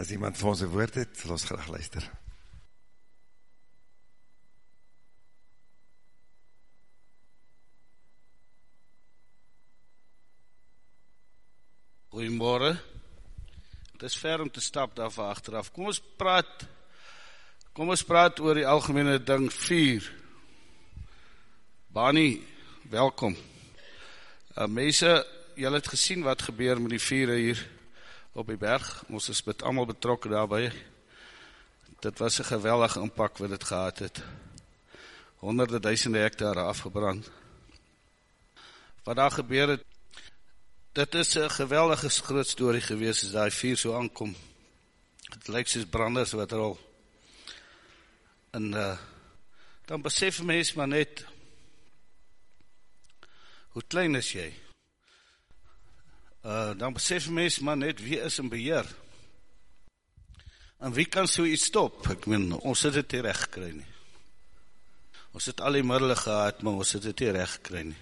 As iemand vir ons een woord het, sal ons graag luister. Goeiemorgen. Het is ver om te stap daarvan achteraf. Kom ons praat, kom ons praat oor die algemene ding 4. Bani, welkom. Uh, mense, jylle het gesien wat gebeur met die vieren hier op die berg. Ons is met allemaal betrokken daarby. Dit was een geweldige inpak wat het gehad het. Honderde duisende hectare afgebrand. Wat daar gebeur het, dit is een geweldige groot story gewees as die vier so aankom. Het lyk soos branders wat al en uh, dan besef mens maar net hoe klein is jy? Uh, dan besef mens maar net wie is in beheer? En wie kan so iets stop? Ek meen, ons het het hier recht gekry nie. Ons het al die middele gehad, maar ons het het hier recht gekry nie.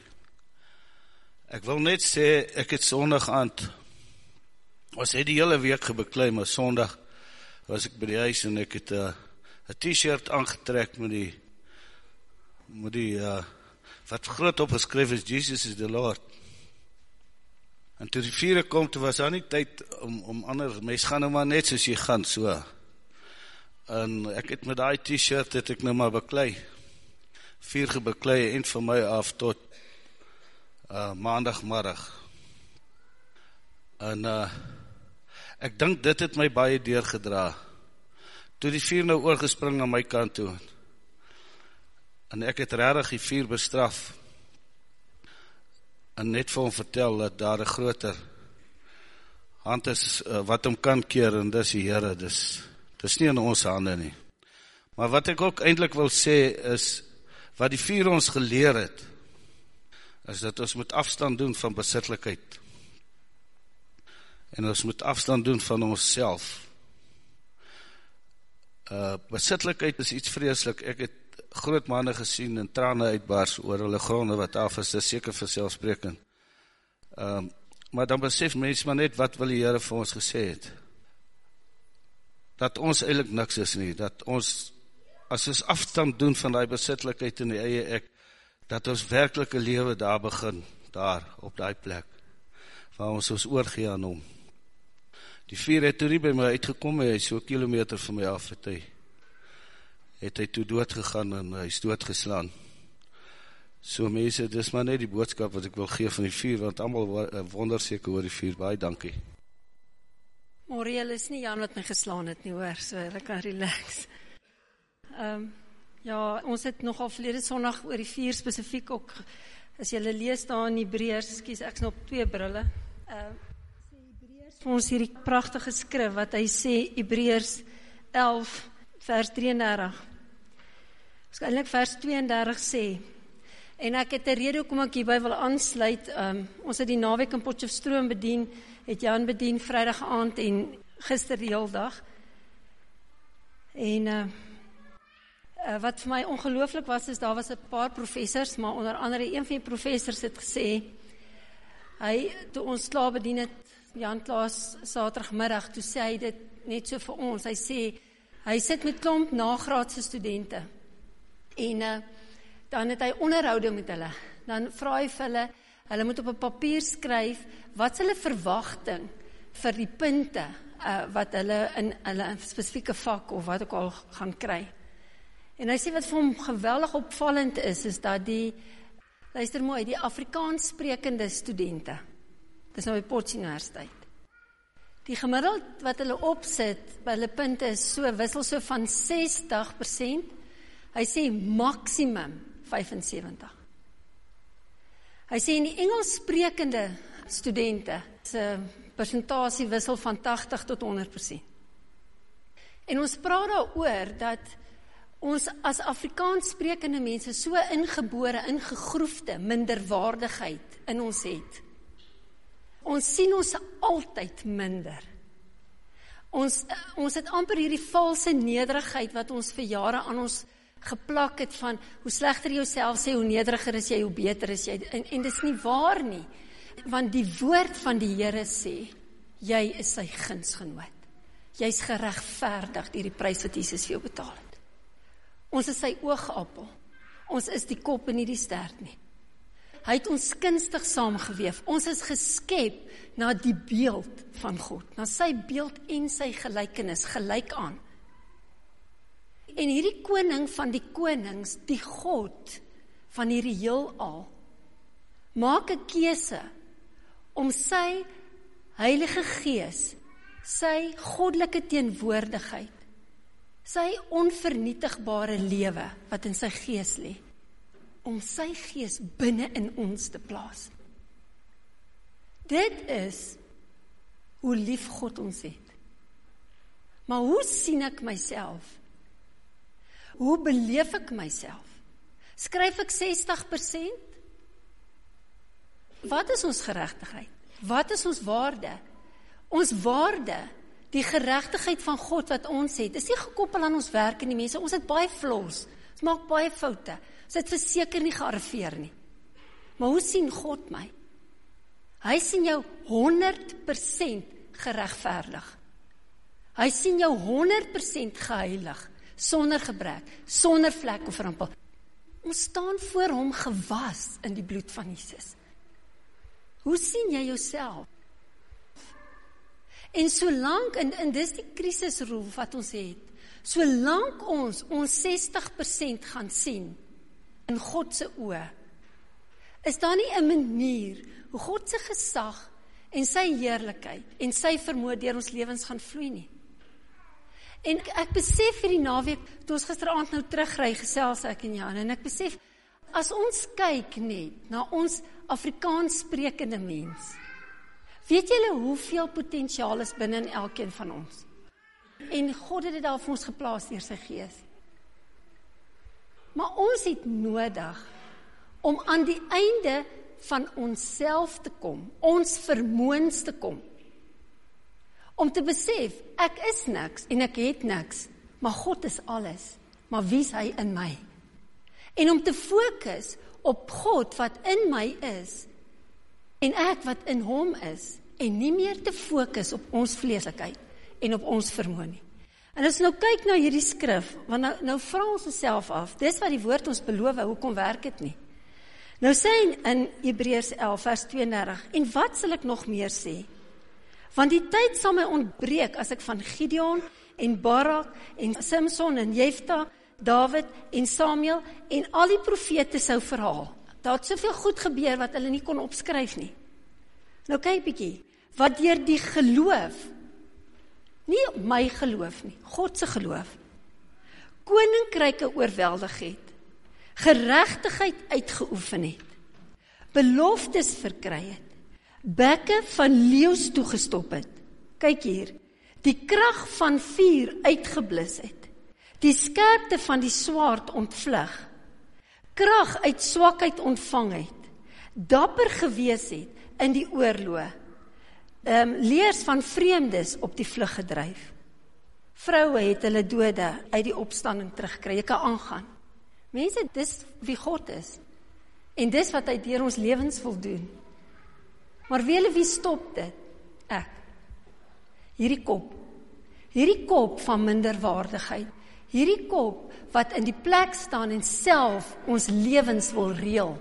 Ek wil net sê, ek het sondag aand, was het die hele week gebeklui, maar sondag was ek by die huis en ek het eh, een t-shirt aangetrek met die, met die, uh, wat groot opgeskryf is, Jesus is the Lord. En toe die vierde kom, toe was daar nie tyd om, om ander, mens gaan nou maar net soos jy gaan, so. En ek het met die t-shirt, het ek nou maar beklui, vier gebeklui, eind van my af tot uh, maandagmiddag. En uh, ek dink dit het my baie deurgedra. Toe die vier nou oorgespring na my kant toe. En ek het rarig die vier bestraf. En net vir hom vertel dat daar een groter hand is uh, wat hom kan keer en dis die Heere, dis, dis nie in ons hande nie. Maar wat ek ook eindelijk wil sê is, wat die vier ons geleer het, is dat ons moet afstand doen van besitlikheid. En ons moet afstand doen van ons self. Uh, besitlikheid is iets vreselik. Ek het groot manne gesien en trane uitbars oor hulle gronde wat af is, dis seker vir selfspreken. Um, maar dan besef mens maar net wat wil die Heere vir ons gesê het. Dat ons eindelijk niks is nie, dat ons, as ons afstand doen van die besitlikheid in die eie ek, dat ons werkelike lewe daar begin, daar, op die plek, waar ons ons oorgee aan hom. Die vier het toe nie by my uitgekom, hy is so kilometer van my af, het hy, het hy toe doodgegaan en hy is doodgeslaan. So mense, dit is maar net die boodskap wat ek wil gee van die vier, want allemaal wonderseker oor die vier, baie dankie. Moriel is nie Jan wat my geslaan het nie hoor, so ek kan relax. Um, Ja, ons het nogal verlede sondag oor die vier spesifiek ook, as jylle lees daar in Hebreërs, skies ek snop twee brille, uh, sê Hebreërs vir ons hierdie prachtige skrif, wat hy sê, Hebreërs 11 vers 33, waarschijnlijk vers 32 sê, en ek het een rede kom ek hierby wil aansluit, um, ons het die naweek in Potjofstroom bedien, het Jan bedien vrijdag aand en gister die heel dag, en uh, Uh, wat vir my ongelooflik was, is daar was een paar professors, maar onder andere een van die professors het gesê, hy, toe ons klaar bedien het, Jan Klaas, saterdagmiddag, toe sê hy dit net so vir ons, hy sê, hy sit met klomp nagraadse studenten, en uh, dan het hy onderhoude met hulle, dan vraag hy vir hulle, hulle moet op een papier skryf, wat hulle verwachting vir die punte, uh, wat hulle in hulle specifieke vak, of wat ook al gaan kry, En hy sê wat vir hom geweldig opvallend is, is dat die, luister mooi, die Afrikaans sprekende studenten, dit is nou by Potts Universiteit, die gemiddeld wat hulle opsit, by hulle punte is so, wissel so van 60%, hy sê maximum 75%. Hy sê in die Engels sprekende studenten, sy percentage wissel van 80 tot 100%. En ons praat daar oor, dat ons as Afrikaans sprekende mense so ingebore, ingegroefde minderwaardigheid in ons het. Ons sien ons altyd minder. Ons, ons het amper hierdie valse nederigheid wat ons vir jare aan ons geplak het van hoe slechter jy jouself sê, hoe nederiger is jy, hoe beter is jy. En, en dit is nie waar nie. Want die woord van die Heere sê, jy is sy ginsgenoot. Jy's geregverdig deur die prys wat Jesus vir jou betaal het. Ons is sy oogappel. Ons is die kop en nie die stert nie. Hy het ons kunstig saamgeweef. Ons is geskep na die beeld van God, na sy beeld en sy gelykenis gelyk aan. En hierdie koning van die konings, die God van hierdie heelal, maak 'n keuse om sy Heilige Gees, sy goddelike teenwoordigheid, sy onvernietigbare lewe wat in sy gees lê, om sy gees binne in ons te plaas. Dit is hoe lief God ons het. Maar hoe sien ek myself? Hoe beleef ek myself? Skryf ek 60%? Wat is ons geregtigheid? Wat is ons waarde? Ons waarde, die geregtigheid van God wat ons het, is nie gekoppel aan ons werk en die mense. Ons het baie flaws. Ons maak baie foute. Ons het verseker nie gearriveer nie. Maar hoe sien God my? Hy sien jou 100% geregverdig. Hy sien jou 100% geheilig, sonder gebrek, sonder vlek of rimpel. Ons staan voor hom gewas in die bloed van Jesus. Hoe sien jy jouself? En solank en in dis die krisisrol wat ons het, solank ons ons 60% gaan sien in God se oë, is daar nie 'n manier hoe God se gesag en sy heerlikheid en sy vermoë deur ons lewens gaan vloei nie. En ek besef hierdie naweek, toe ons gisteraand nou terugry gesels ek en Jan en ek besef as ons kyk net na ons Afrikaans sprekende mens. Weet julle hoeveel potensiaal is binne in elkeen van ons? En God het dit daar vir ons geplaas deur sy gees. Maar ons het nodig om aan die einde van onsself te kom, ons vermoëns te kom. Om te besef ek is niks en ek het niks, maar God is alles. Maar wie is hy in my? En om te fokus op God wat in my is en ek wat in hom is en nie meer te fokus op ons vleeslikheid en op ons vermoë nie. En as nou kyk na hierdie skrif, want nou nou vra ons onsself af, dis wat die woord ons beloof, hoekom werk dit nie? Nou sê in, in Hebreërs 11 vers 32, en wat sal ek nog meer sê? Want die tyd sal my ontbreek as ek van Gideon en Barak en Samson en Jefta, Dawid en Samuel en al die profete sou verhaal. Daar het soveel goed gebeur wat hulle nie kon opskryf nie. Nou kyk bietjie, wat deur die geloof nie my geloof nie, God se geloof. Koninkryke oorweldig het. Geregtigheid uitgeoefen het. Beloftes verkry het. Bekke van leeu's toegestop het. Kyk hier. Die krag van vuur uitgeblus het. Die skerpte van die swaard ontvlug. Krag uit swakheid ontvang het. Dapper gewees het in die oorlog um, leers van vreemdes op die vlug gedryf. Vroue het hulle dode uit die opstanding teruggekry. Jy kan aangaan. Mense, dis wie God is. En dis wat hy deur ons lewens wil doen. Maar wie wie stop dit? Ek. Hierdie kop. Hierdie kop van minderwaardigheid. Hierdie kop wat in die plek staan en self ons lewens wil reël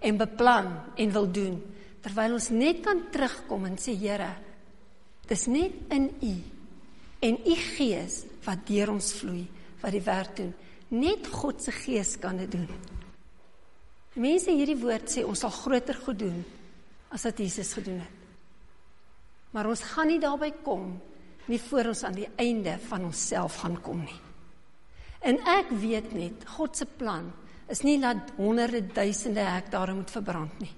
en beplan en wil doen terwyl ons net kan terugkom en sê Here, dis net in U en U Gees wat deur ons vloei, wat die werk doen. Net God se Gees kan dit doen. Mense hierdie woord sê ons sal groter goed doen as wat Jesus gedoen het. Maar ons gaan nie daarby kom nie voor ons aan die einde van onsself gaan kom nie. En ek weet net God se plan is nie dat honderde duisende hektare moet verbrand nie.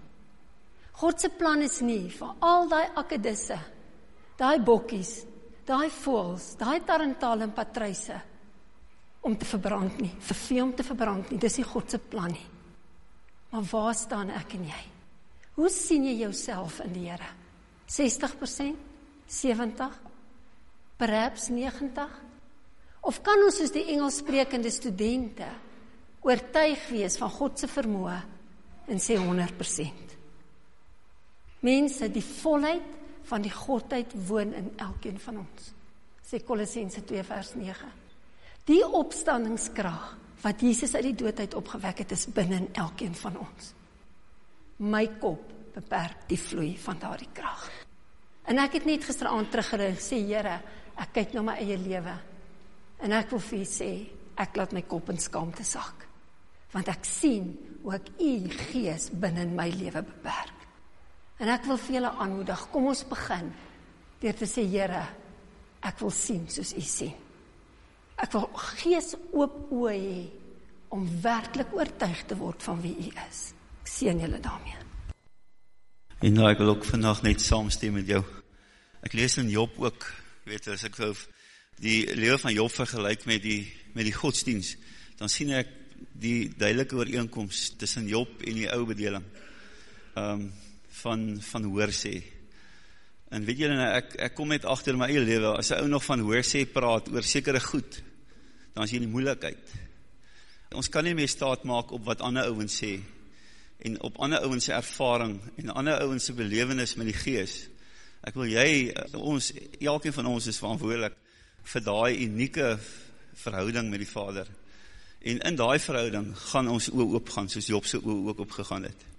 God se plan is nie vir al daai akedisse, daai bokkies, daai voëls, daai tarantale en patryse om te verbrand nie, vir vee om te verbrand nie. Dis nie God se plan nie. Maar waar staan ek en jy? Hoe sien jy jouself in die Here? 60%? 70%? Perhaps 90%? Of kan ons soos die Engelssprekende studente oortuig wees van God se vermoë en sê 100%? Mense, die volheid van die godheid woon in elkeen van ons. sê Kolossense 2 vers 9. Die opstandingskrag wat Jesus uit die dood uit opgewek het, is binne in elkeen van ons. My kop beperk die vloei van daardie krag. En ek het net gisteraand teruggerig sê Here, ek kyk na my eie lewe. En ek wil vir U sê, ek laat my kop in skaamte sak. Want ek sien hoe ek U gees binne in my lewe beperk. En ek wil vir julle aanmoedig, kom ons begin deur te sê Here, ek wil sien soos U sien. Ek wil gees oop oë hê om werklik oortuig te word van wie U is. Ek seën julle daarmee. En nou ek wil ook vandag net saamstem met jou. Ek lees in Job ook, weet as ek so die lewe van Job vergelyk met die met die godsdiens, dan sien ek die duidelike ooreenkoms tussen Job en die ou bedeling. Ehm um, van van hoor sê. En weet julle nou ek ek kom net agter my eie lewe as 'n ou nog van hoor sê praat oor sekere goed dan is jy in die moeilikheid. Ons kan nie meer staat maak op wat ander ouens sê en op ander ouens se ervaring en ander ouens se belewenis met die Gees. Ek wil jy ons elkeen van ons is verantwoordelik vir daai unieke verhouding met die Vader. En in daai verhouding gaan ons oë oop gaan soos Job se oë ook opgegaan het.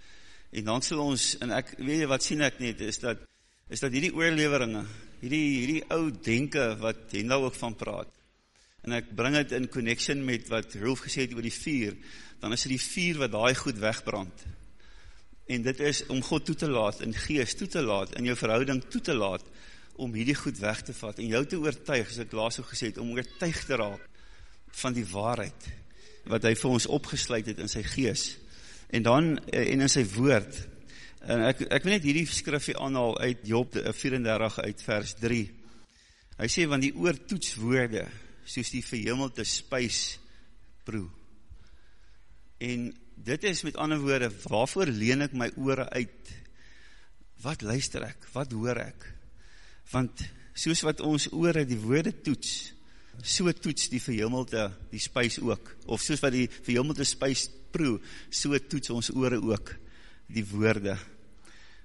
En dan sal ons en ek weet jy wat sien ek net is dat is dat hierdie oorleweringe, hierdie hierdie ou denke wat Hendel ook van praat en ek bring dit in connection met wat Rolf gesê het oor die vuur, dan is dit die vuur wat daai goed wegbrand. En dit is om God toe te laat, in gees toe te laat, in jou verhouding toe te laat, om hierdie goed weg te vat, en jou te oortuig, as ek laas ook gesê het, om oortuig te raak van die waarheid, wat hy vir ons opgesluit het in sy gees, en dan, eh, en in sy woord, en ek, ek wil net hierdie skrifie aanhaal uit Job 34 uit vers 3, hy sê, want die oor toets woorde, soos die verhemelte spijs proe. En dit is met ander woorde, waarvoor leen ek my oore uit? Wat luister ek? Wat hoor ek? Want soos wat ons oore die woorde toets, so toets die verhemelte die spijs ook. Of soos wat die verhemelte spijs proe, so toets ons oore ook die woorde.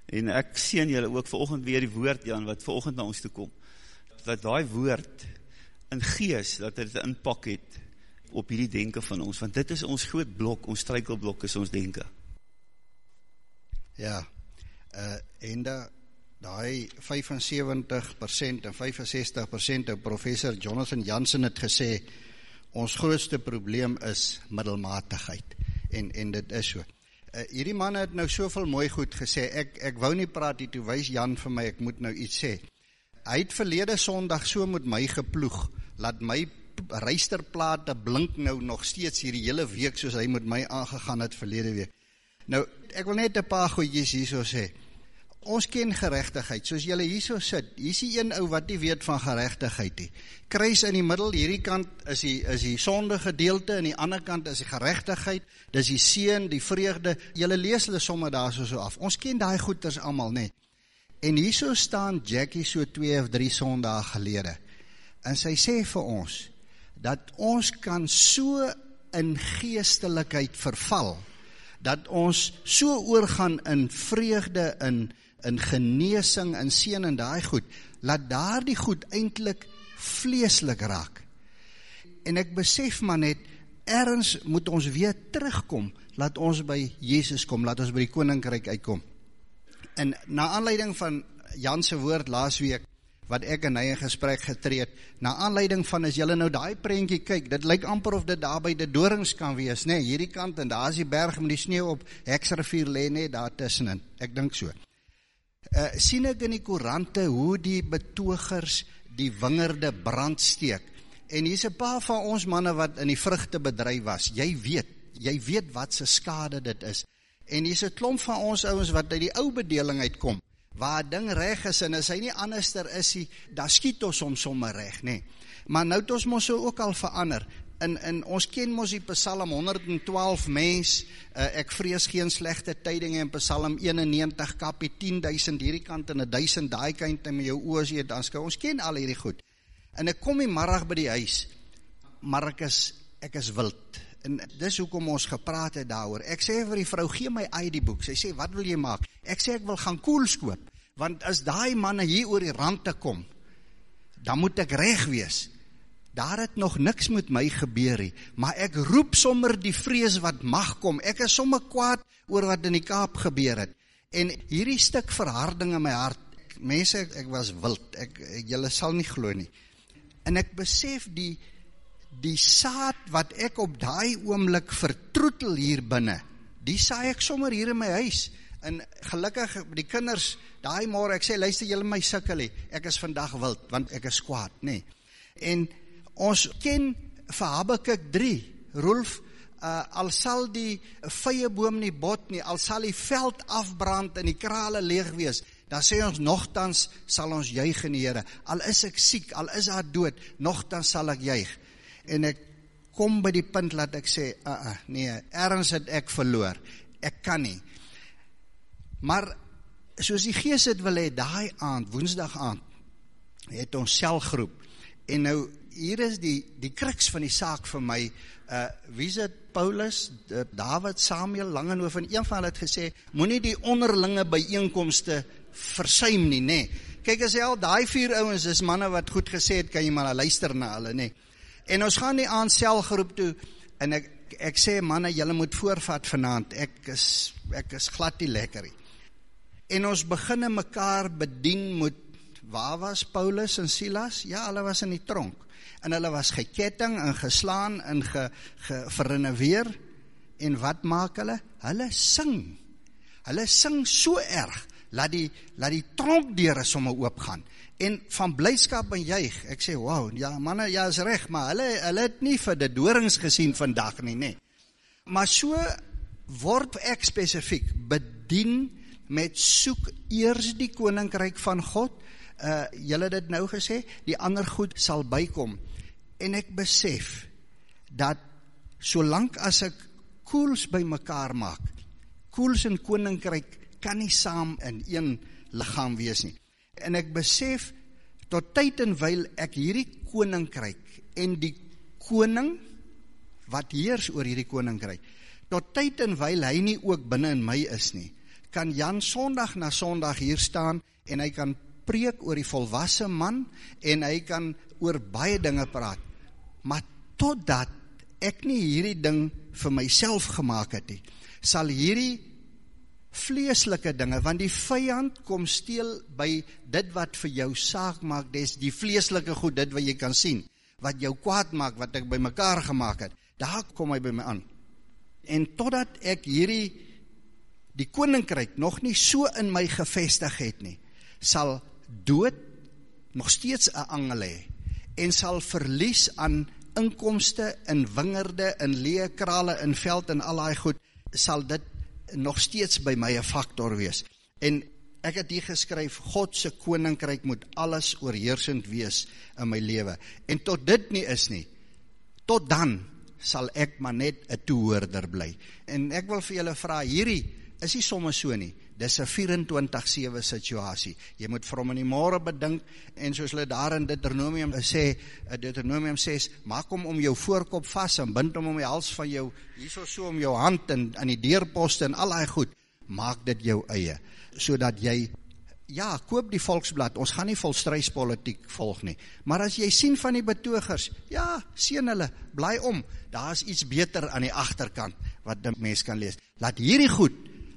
En ek sien julle ook vanoggend weer die woord, Jan, wat vanoggend na ons toe kom. Dat die woord in gees, dat dit een inpak het op hierdie denken van ons, want dit is ons groot blok, ons strijkelblok is ons denken. Ja, uh, en da, die 75% en 65% of professor Jonathan Jansen het gesê, ons grootste probleem is middelmatigheid, en, en dit is so. Uh, hierdie man het nou soveel mooi goed gesê, ek, ek wou nie praat, die toe wees Jan vir my, ek moet nou iets sê, hy het verlede sondag so met my geploeg, laat my reisterplate blink nou nog steeds hierdie hele week, soos hy met my aangegaan het verlede week. Nou, ek wil net een paar goedjes hier so sê, ons ken gerechtigheid, soos jylle hier so sit, hier is die een ou wat die weet van gerechtigheid die, kruis in die middel, hierdie kant is die, is die sonde gedeelte, en die ander kant is die gerechtigheid, dis die seen, die vreugde, jylle lees hulle somme daar so af, ons ken die goeders allemaal net, En hier so staan Jackie so twee of drie sondag gelede. En sy sê vir ons, dat ons kan so in geestelikheid verval, dat ons so oorgaan in vreugde, in, in geneesing, in sien en die goed, laat daar die goed eindelijk vleeslik raak. En ek besef maar net, ergens moet ons weer terugkom, laat ons by Jezus kom, laat ons by die koninkryk uitkom. En na aanleiding van Janse woord laas week, wat ek in hy gesprek getreed, na aanleiding van as jylle nou die prentjie kyk, dit lyk amper of dit daar by die doorings kan wees, nee, hierdie kant, en daar is die berg met die sneeuw op, heksrivier le, nee, daar tussenin, ek dink so. Uh, sien ek in die korante hoe die betogers die wingerde brand steek, en hier is een paar van ons manne wat in die vruchte bedrijf was, jy weet, jy weet wat sy skade dit is, En hier is een klomp van ons ouwens wat uit die ou bedeling uitkom, waar ding reg is, en as hy nie anderster is, hy, daar skiet ons om sommer reg, nee. Maar nou het ons ons ook al verander, en, en ons ken ons die psalm 112 mens, uh, ek vrees geen slechte tydinge, en psalm 91 kapie 10.000 hierdie kant, en 1.000 daai kant, en met jou oos hier, dan skou, ons ken al hierdie goed. En ek kom die marag by die huis, maar ek is, ek is wild, en dis hoekom ons gepraat het daar Ek sê vir die vrou, gee my ID boek. Sy sê, wat wil jy maak? Ek sê, ek wil gaan koels koop. Want as die manne hier oor die rand te kom, dan moet ek reg wees. Daar het nog niks met my gebeur nie, maar ek roep sommer die vrees wat mag kom. Ek is sommer kwaad oor wat in die Kaap gebeur het. En hierdie stuk verharding in my hart, mense, ek, was wild. Ek, ek julle sal nie glo nie. En ek besef die die saad wat ek op daai oomblik vertroetel hier binne, die saai ek sommer hier in my huis. En gelukkig die kinders, daai môre ek sê luister julle my sukkel hè. Ek is vandag wild want ek is kwaad, nê. Nee. En ons ken vir Habakuk 3, Rolf uh, al sal die vye boom nie bot nie, al sal die veld afbrand en die krale leeg wees, dan sê ons nogtans sal ons juig in die Here. Al is ek siek, al is daar dood, nogtans sal ek juig. En ek kom by die punt laat ek sê, uh, uh, nee, ergens het ek verloor. Ek kan nie. Maar soos die Gees dit wil hê, daai aand, Woensdag aand, het ons selgroep. En nou hier is die die kruks van die saak vir my. Uh wie is dit? Paulus, uh, David, Samuel, Langehoven, een van hulle het gesê, moenie die onderlinge byeenkomste versuim nie, nê. Nee. Kyk as jy al daai vier ouens is manne wat goed gesê het, kan jy maar luister na hulle, nê. Nee. En ons gaan die aand selgroep toe en ek ek sê manne, julle moet voorvat vanaand. Ek is ek is glad nie lekker nie. En ons beginne mekaar bedien met waar was Paulus en Silas? Ja, hulle was in die tronk. En hulle was geketting en geslaan en ge, ge verrenoveer. En wat maak hulle? Hulle sing. Hulle sing so erg laat die laat die tronkdeure sommer oopgaan en van blydskap en juig. Ek sê, "Wow, ja manne, ja is reg, maar hulle hulle het nie vir die dorings gesien vandag nie, nê." Maar so word ek spesifiek bedien met soek eers die koninkryk van God. Uh julle het dit nou gesê, die ander goed sal bykom. En ek besef dat solank as ek koels bymekaar maak, koels en koninkryk kan nie saam in een liggaam wees nie. En ek besef tot tyd en wyl ek hierdie koninkryk en die koning wat heers oor hierdie koninkryk, tot tyd en wyl hy nie ook binne in my is nie, kan Jan Sondag na Sondag hier staan en hy kan preek oor die volwasse man en hy kan oor baie dinge praat. Maar totdat ek nie hierdie ding vir myself gemaak het nie, sal hierdie vleeslike dinge want die vyand kom steel by dit wat vir jou saak maak dis die vleeslike goed dit wat jy kan sien wat jou kwaad maak wat ek bymekaar gemaak het daar kom hy by my aan en totdat ek hierdie die koninkryk nog nie so in my gevestig het nie sal dood nog steeds 'n angel hê en sal verlies aan inkomste in wingerde in leë krale in veld en al daai goed sal dit nog steeds by my 'n faktor wees. En ek het hier geskryf God se koninkryk moet alles oorheersend wees in my lewe. En tot dit nie is nie, tot dan sal ek maar net 'n toehoorder bly. En ek wil vir julle vra hierdie is nie sommer so nie. Dis 'n 24/7 situasie. Jy moet hom in die môre bedink en soos hulle daar in Deuteronomium sê, eh, Deuteronomium sê, maak hom om jou voorkop vas en bind hom om die hals van jou, hierso so om jou hand en aan die deurposte en al daai goed. Maak dit jou eie sodat jy ja, koop die Volksblad. Ons gaan nie volstryspolitiek volg nie. Maar as jy sien van die betogers, ja, sien hulle, bly om. Daar's iets beter aan die agterkant wat 'n mens kan lees. Laat hierdie goed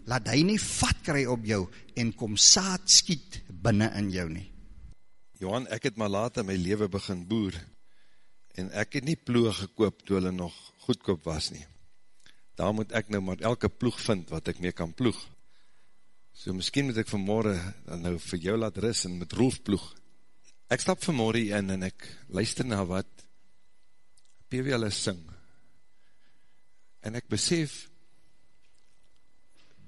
laat hy nie vat kry op jou en kom saad skiet binne in jou nie. Johan, ek het maar later my leven begin boer en ek het nie ploeg gekoop toe hulle nog goedkoop was nie. Daar moet ek nou maar elke ploeg vind wat ek mee kan ploeg. So miskien moet ek vanmorgen dan nou vir jou laat ris en met Rolf ploeg. Ek stap vanmorgen in en ek luister na wat PW hulle sing. En ek besef,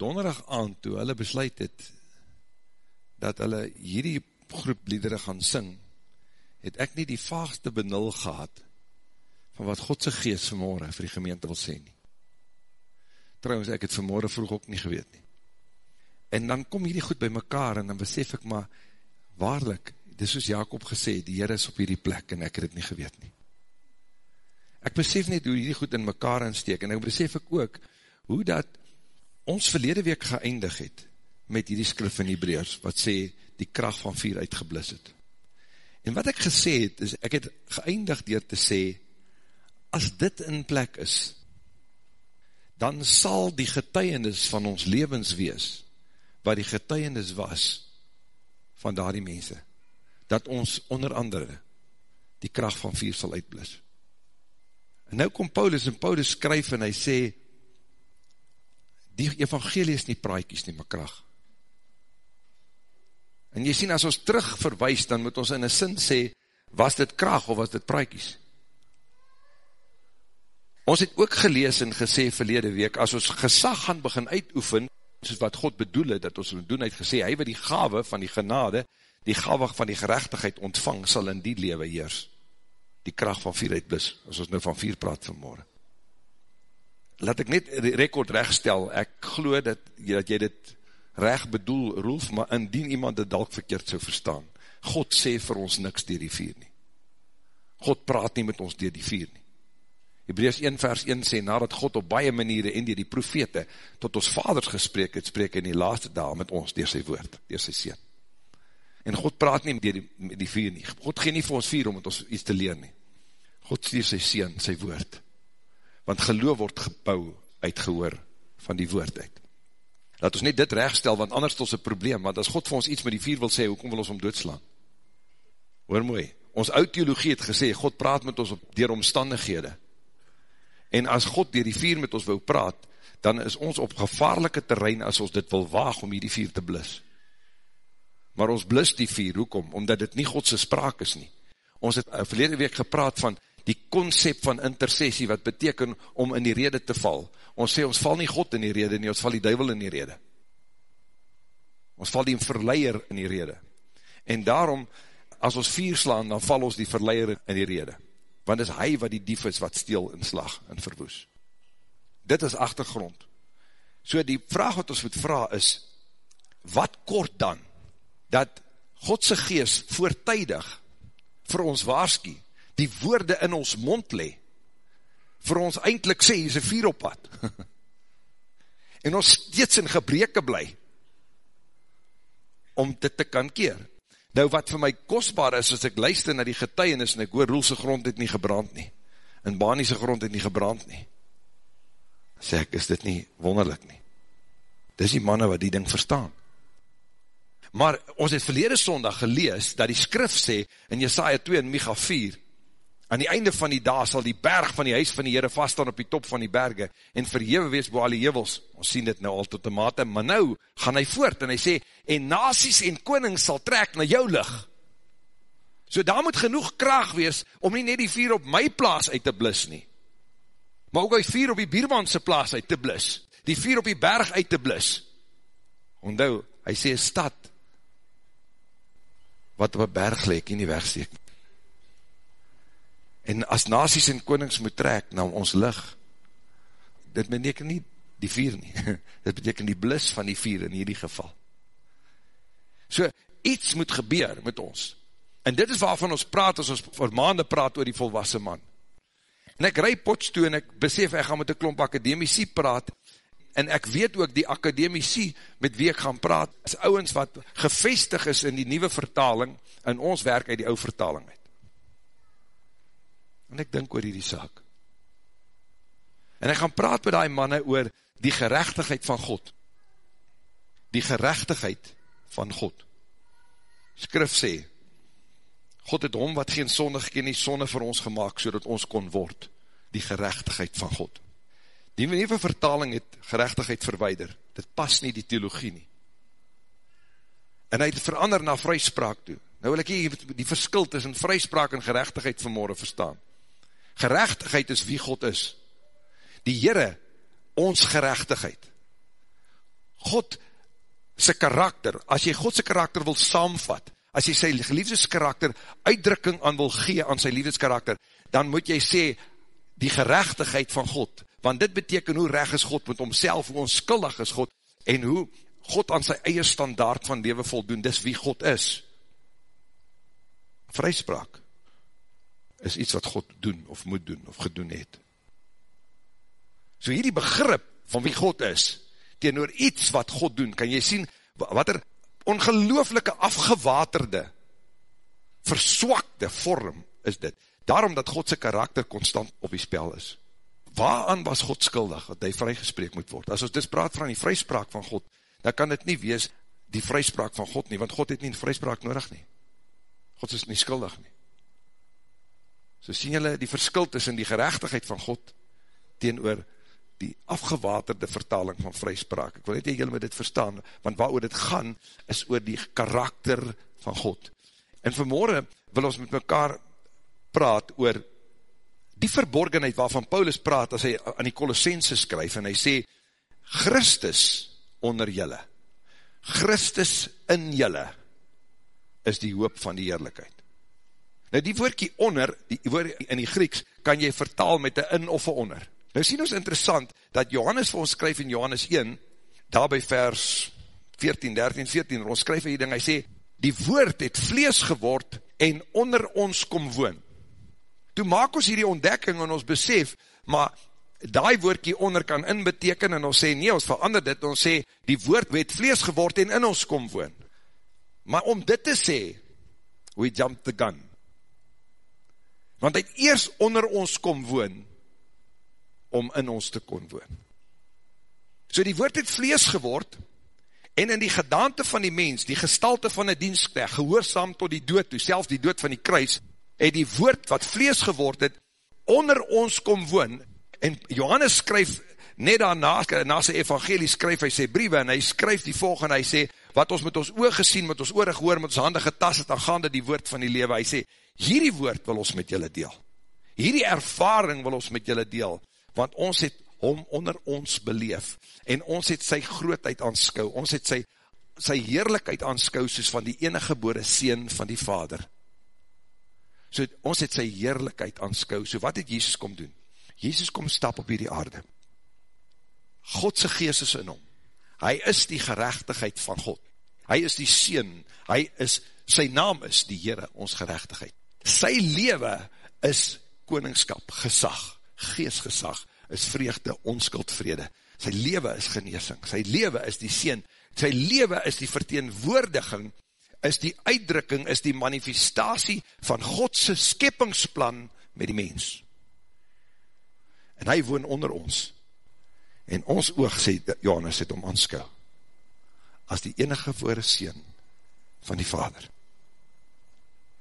donderdag aan toe hulle besluit het, dat hulle hierdie groep liedere gaan sing, het ek nie die vaagste benul gehad, van wat Godse geest vanmorgen vir die gemeente wil sê nie. Trouwens, ek het vanmorgen vroeg ook nie geweet nie. En dan kom hierdie goed by mekaar, en dan besef ek maar, waarlik, dit is soos Jacob gesê, die Heer is op hierdie plek, en ek het het nie geweet nie. Ek besef net hoe hierdie goed in mekaar insteek, en ek besef ek ook, hoe dat ons verlede week geëindig het met hierdie skrif in Hebreërs wat sê die krag van vuur uitgeblis het. En wat ek gesê het, is ek het geëindig dier te sê, as dit in plek is, dan sal die getuienis van ons levens wees, wat die getuienis was van daar die mense, dat ons onder andere die kracht van vier sal uitblis. En nou kom Paulus, en Paulus skryf en hy sê, die evangelie is nie praaikies nie, maar kracht. En jy sien, as ons terug verwijs, dan moet ons in een sin sê, was dit kracht of was dit praaikies? Ons het ook gelees en gesê verlede week, as ons gesag gaan begin uitoefen, soos wat God bedoel het, dat ons moet doen, hy het gesê, hy wat die gave van die genade, die gave van die gerechtigheid ontvang, sal in die lewe heers. Die kracht van vier uitblis, as ons nou van vier praat vanmorgen. Laat ek net rekord rechtstel, ek glo dat, dat jy dit recht bedoel, Roelf, maar indien iemand dit dalk verkeerd so verstaan, God sê vir ons niks dier die vier nie. God praat nie met ons dier die vier nie. Hebreus 1 vers 1 sê, nadat God op baie maniere en dier die profete tot ons vaders gesprek het, spreek in die laaste dag met ons dier sy woord, dier sy seen. En God praat nie dier die, met die vier nie. God gee nie vir ons vier om met ons iets te leer nie. God stuur sy seen, sy woord. Want geloof word gebouw uitgehoor van die woord uit. Laat ons net dit rechtstel, want anders is een probleem, want as God vir ons iets met die vier wil sê, hoekom wil ons om doodslaan? Hoor mooi, ons oud theologie het gesê, God praat met ons op, dier omstandighede, en as God dier die vier met ons wil praat, dan is ons op gevaarlike terrein as ons dit wil waag om hier die vier te blis. Maar ons blis die vier, hoekom? Omdat dit nie Godse spraak is nie. Ons het uh, verlede week gepraat van die concept van intercessie, wat beteken om in die rede te val. Ons sê, ons val nie God in die rede nie, ons val die duivel in die rede. Ons val die verleier in die rede. En daarom, as ons vier slaan, dan val ons die verleier in die rede. Want is hy wat die dief is, wat steel en slag en verwoes. Dit is achtergrond. So die vraag wat ons moet vraag is, wat kort dan, dat Godse geest voortijdig vir ons waarskie, die woorde in ons mond le, vir ons eindelijk sê, hy is een vier op pad. en ons steeds in gebreke bly, om dit te kan keer. Nou wat vir my kostbaar is, as ek luister na die getuienis, en ek hoor roelse grond het nie gebrand nie, en baniese grond het nie gebrand nie, sê ek, is dit nie wonderlik nie. Dis die manne wat die ding verstaan. Maar ons het verlede sondag gelees, dat die skrif sê, in Jesaja 2 en Micha 4, aan die einde van die dag sal die berg van die huis van die Heere vaststaan op die top van die berge en verhewe wees bo al die hevels. Ons sien dit nou al tot die mate, maar nou gaan hy voort en hy sê, en nasies en konings sal trek na jou lig. So daar moet genoeg kraag wees om nie net die vier op my plaas uit te blis nie, maar ook die vier op die biermanse plaas uit te blis, die vier op die berg uit te blis. Ondou, hy sê, stad, wat op een berg leek in die wegsteek en as nasies en konings moet trek na ons lig, dit beteken nie die vier nie, dit beteken die blis van die vier in hierdie geval. So, iets moet gebeur met ons, en dit is waarvan ons praat, as ons voor maanden praat oor die volwassen man. En ek rij pots toe, en ek besef, ek gaan met een klomp akademisie praat, en ek weet ook die akademisie met wie ek gaan praat, is ouwens wat gevestig is in die nieuwe vertaling, en ons werk uit die ouwe vertaling uit en ek dink oor hierdie saak. En ek gaan praat met die manne oor die gerechtigheid van God. Die gerechtigheid van God. Skrif sê, God het hom wat geen sonde geken nie, sonde vir ons gemaakt, so ons kon word, die gerechtigheid van God. Die nieuwe vertaling het gerechtigheid verweider, dit pas nie die theologie nie. En hy het verander na vryspraak toe. Nou wil ek hier die verskil tussen vryspraak en gerechtigheid vanmorgen verstaan. Gerechtigheid is wie God is. Die Heere, ons gerechtigheid. God sy karakter, as jy God sy karakter wil saamvat, as jy sy liefdeskarakter uitdrukking aan wil gee aan sy liefdeskarakter, dan moet jy sê, die gerechtigheid van God, want dit beteken hoe reg is God met homself, hoe onskuldig is God, en hoe God aan sy eie standaard van lewe voldoen, dis wie God is. Vryspraak is iets wat God doen, of moet doen, of gedoen het. So hierdie begrip van wie God is, teenoor iets wat God doen, kan jy sien, wat er ongelooflike afgewaterde verswakte vorm is dit. Daarom dat Godse karakter constant op die spel is. Waaraan was God skuldig, dat hy vrygespreek moet word? As ons dis praat van die vryspraak van God, dan kan dit nie wees die vryspraak van God nie, want God het nie vryspraak nodig nie. God is nie skuldig nie. So sien julle die verskil tussen die gerechtigheid van God teenoor die afgewaterde vertaling van vryspraak. Ek wil net julle met dit verstaan, want waar dit gaan, is oor die karakter van God. En vanmorgen wil ons met mekaar praat oor die verborgenheid waarvan Paulus praat as hy aan die Colossense skryf en hy sê, Christus onder julle, Christus in julle, is die hoop van die eerlijkheid. Nou die woordkie onder, die woord in die Grieks, kan jy vertaal met een in of een onder. Nou sien ons interessant, dat Johannes vir ons skryf in Johannes 1, daar by vers 14, 13, 14, ons skryf hier ding, hy sê, die woord het vlees geword en onder ons kom woon. Toe maak ons hierdie ontdekking en ons besef, maar die woordkie onder kan inbeteken en ons sê, nee, ons verander dit, ons sê, die woord het vlees geword en in ons kom woon. Maar om dit te sê, we jump the gun. Want hy het eers onder ons kom woon, om in ons te kon woon. So die woord het vlees geword, en in die gedaante van die mens, die gestalte van die dienstknecht, gehoorzaam tot die dood, toe selfs die dood van die kruis, het die woord wat vlees geword het, onder ons kom woon, en Johannes skryf, net daarna, na sy evangelie skryf hy sy briewe, en hy skryf die volgende, hy sê, wat ons met ons oog gesien, met ons oor gehoor, met ons hande getast het, dan gaande die woord van die lewe, hy sê, hierdie woord wil ons met julle deel, hierdie ervaring wil ons met julle deel, want ons het hom onder ons beleef, en ons het sy grootheid aanskou, ons het sy, sy heerlijkheid aanskou, soos van die enige gebore seen van die vader, so ons het sy heerlijkheid aanskou, so wat het Jezus kom doen? Jezus kom stap op hierdie aarde, Godse geest is in hom, hy is die gerechtigheid van God, hy is die Seen, hy is, sy naam is die Heere, ons gerechtigheid, sy lewe is koningskap, gesag, geestgesag, is vreugde, onskuld, vrede, sy lewe is geneesing, sy lewe is die Seen, sy lewe is die verteenwoordiging is die uitdrukking, is die manifestatie van Godse skeppingsplan met die mens. En hy woon onder ons. En ons oog, sê Johannes, het om aanskou, as die enige woorde sien van die vader.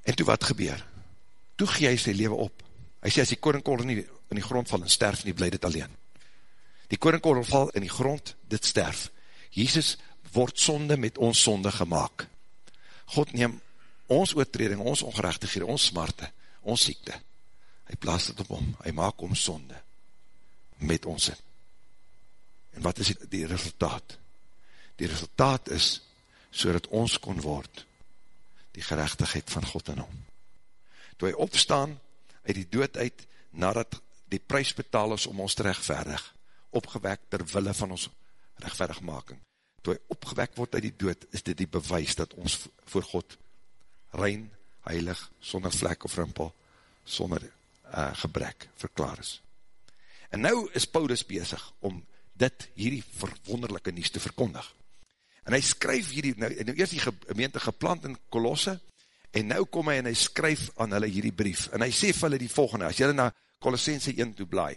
En toe wat gebeur? Toe gee hy sy leven op. Hy sê, as die koringkorrel nie in die grond val en sterf nie, bly dit alleen. Die koringkorrel val in die grond, dit sterf. Jesus word sonde met ons sonde gemaakt. God neem ons oortreding, ons ongerechtigheid, ons smarte, ons siekte, hy plaas dit op hom, hy maak om sonde, met ons in. En wat is die resultaat? Die resultaat is, so ons kon word, die gerechtigheid van God in hom. Toe hy opstaan, uit die dood uit, nadat die prijs betaal is om ons te rechtverdig, opgewek ter wille van ons rechtverdigmaking, toe hy opgewek word uit die dood, is dit die bewys dat ons voor God rein, heilig, sonder vlek of rimpel, sonder uh, gebrek verklaar is. En nou is Paulus bezig om dit, hierdie verwonderlijke nies te verkondig. En hy skryf hierdie, nou, nou eerst die gemeente geplant in Kolosse, en nou kom hy en hy skryf aan hulle hierdie brief, en hy sê vir hulle die volgende, as julle na Kolossense 1 toe blaai,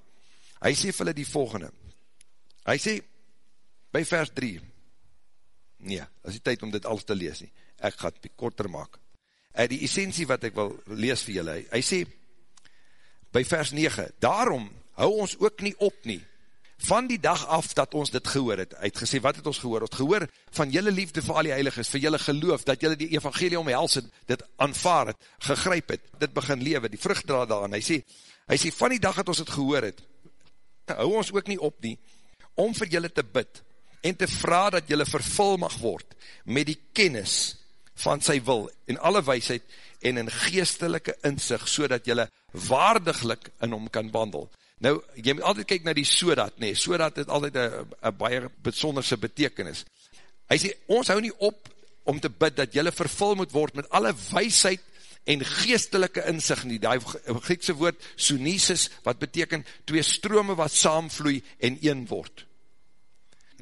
hy sê vir hulle die volgende, hy sê, by vers 3, Nee, is die tyd om dit alles te lees nie. Ek ga het korter maak. En die essentie wat ek wil lees vir julle, hy sê, by vers 9, daarom hou ons ook nie op nie, van die dag af dat ons dit gehoor het, hy het gesê, wat het ons gehoor? Het gehoor van julle liefde vir al die heiliges, vir julle geloof, dat julle die evangelie omhels het, dit aanvaar het, gegryp het, dit begin lewe, die vrucht dra daaran, hy sê, hy sê, van die dag dat ons het gehoor het, hou ons ook nie op nie, om vir julle te bid, en te vraag dat jylle vervul mag word met die kennis van sy wil en alle weisheid en in geestelike inzicht, so dat jylle waardiglik in hom kan wandel. Nou, jy moet altyd kyk na die so dat, nee, so dat het altyd een baie besonderse betekenis. Hy sê, ons hou nie op om te bid dat jylle vervul moet word met alle weisheid en geestelike inzicht nie. Die Griekse woord, sunisis, wat beteken twee strome wat saamvloei en een word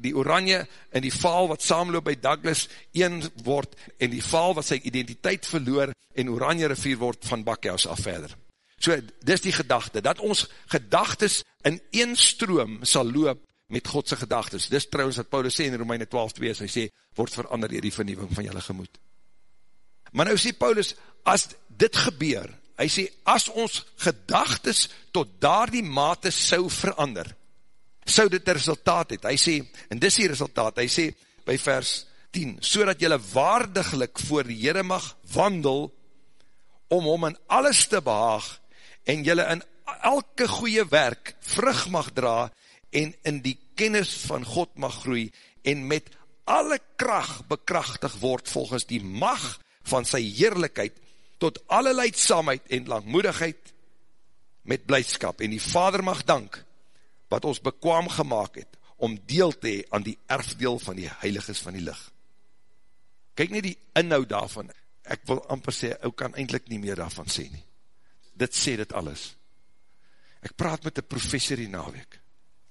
die oranje en die vaal wat saamloop by Douglas een word, en die vaal wat sy identiteit verloor, en oranje rivier word van Bakkehaus af verder. So, dis die gedachte, dat ons gedagtes in een stroom sal loop met Godse gedagtes. Dis trouwens wat Paulus sê in Romeine 12, 2, hy sê, word verander dier die vernieuwing van julle gemoed. Maar nou sê Paulus, as dit gebeur, hy sê, as ons gedagtes tot daar die mate sou verander, sou dit een resultaat het. Hy sê, en dis die resultaat, hy sê by vers 10, so dat jylle waardiglik voor die Heere mag wandel, om om in alles te behaag, en jylle in elke goeie werk vrug mag dra, en in die kennis van God mag groei, en met alle kracht bekrachtig word, volgens die mag van sy heerlijkheid, tot alle leidsamheid en langmoedigheid, met blijdskap, en die Vader mag dank, wat ons bekwaam gemaakt het, om deel te hee aan die erfdeel van die heiliges van die licht. Kijk nie die inhoud daarvan, ek wil amper sê, ek kan eindelijk nie meer daarvan sê nie. Dit sê dit alles. Ek praat met een professor die naweek,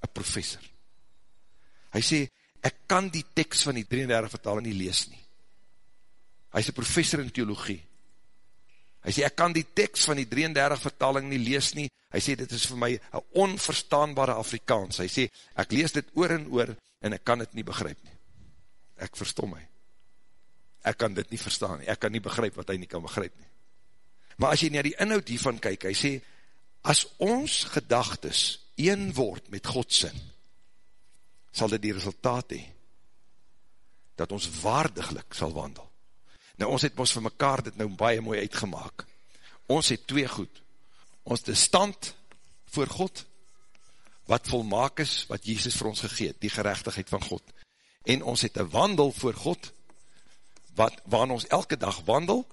een professor. Hy sê, ek kan die tekst van die 33 vertaling nie lees nie. Hy is een professor in theologie. Hy sê, ek kan die tekst van die 33 vertaling nie lees nie, hy sê, dit is vir my een onverstaanbare Afrikaans, hy sê, ek lees dit oor en oor, en ek kan dit nie begryp nie. Ek verstom my. Ek kan dit nie verstaan nie, ek kan nie begryp wat hy nie kan begryp nie. Maar as jy na die inhoud hiervan kyk, hy sê, as ons gedagtes een word met Godsin, sal dit die resultaat hee, dat ons waardiglik sal wandel. Nou ons het ons vir mekaar dit nou baie mooi uitgemaak. Ons het twee goed. Ons de stand voor God, wat volmaak is, wat Jesus vir ons gegeet, die gerechtigheid van God. En ons het een wandel voor God, wat, waarin ons elke dag wandel,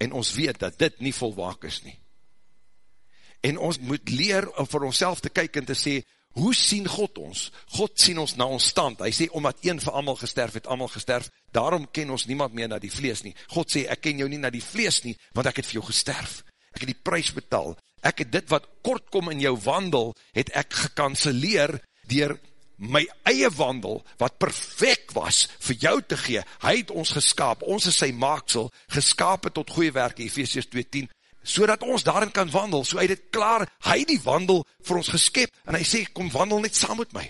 en ons weet dat dit nie volmaak is nie. En ons moet leer om vir ons te kyk en te sê, hoe sien God ons? God sien ons na ons stand. Hy sê, omdat een vir amal gesterf het, amal gesterf, daarom ken ons niemand meer na die vlees nie. God sê, ek ken jou nie na die vlees nie, want ek het vir jou gesterf. Ek het die prijs betaal. Ek het dit wat kort kom in jou wandel, het ek gekanceleer dier my eie wandel, wat perfect was vir jou te gee. Hy het ons geskaap, ons is sy maaksel, geskapen tot goeie werke, Ephesians 2.10, so dat ons daarin kan wandel, so hy het klaar, hy die wandel vir ons geskep, en hy sê, kom wandel net saam met my,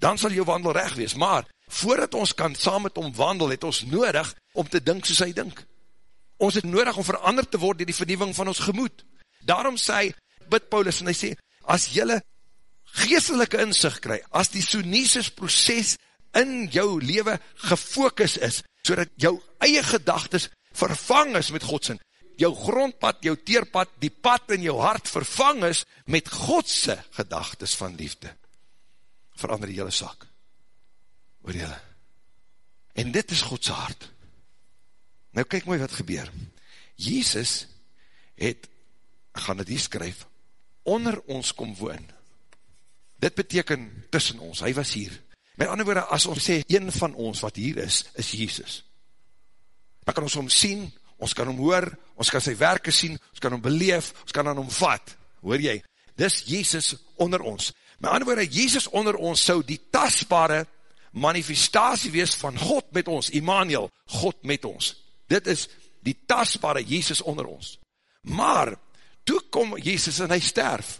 dan sal jou wandel recht wees, maar, voordat ons kan saam met hom wandel, het ons nodig, om te dink soos hy dink, ons het nodig om veranderd te word, die vernieuwing van ons gemoed, daarom sê, bid Paulus, en hy sê, as jylle geestelike inzicht kry, as die soniesis proces in jou leven gefokus is, so dat jou eie gedagtes vervang is met Godsin, jou grondpad, jou teerpad, die pad in jou hart vervang is met Godse gedagtes van liefde. Verander die hele sak. Oor jylle. En dit is Godse hart. Nou kyk mooi wat gebeur. Jezus het, gaan het hier skryf, onder ons kom woon. Dit beteken tussen ons, hy was hier. Met ander woorde, as ons sê, een van ons wat hier is, is Jezus. Dan kan ons om sien, ons kan hom hoor, ons kan sy werke sien, ons kan hom beleef, ons kan aan hom vat, hoor jy, dis Jezus onder ons, my ander woorde, Jezus onder ons sou die tasbare manifestatie wees van God met ons, Immanuel, God met ons, dit is die tasbare Jezus onder ons, maar, toe kom Jezus en hy sterf,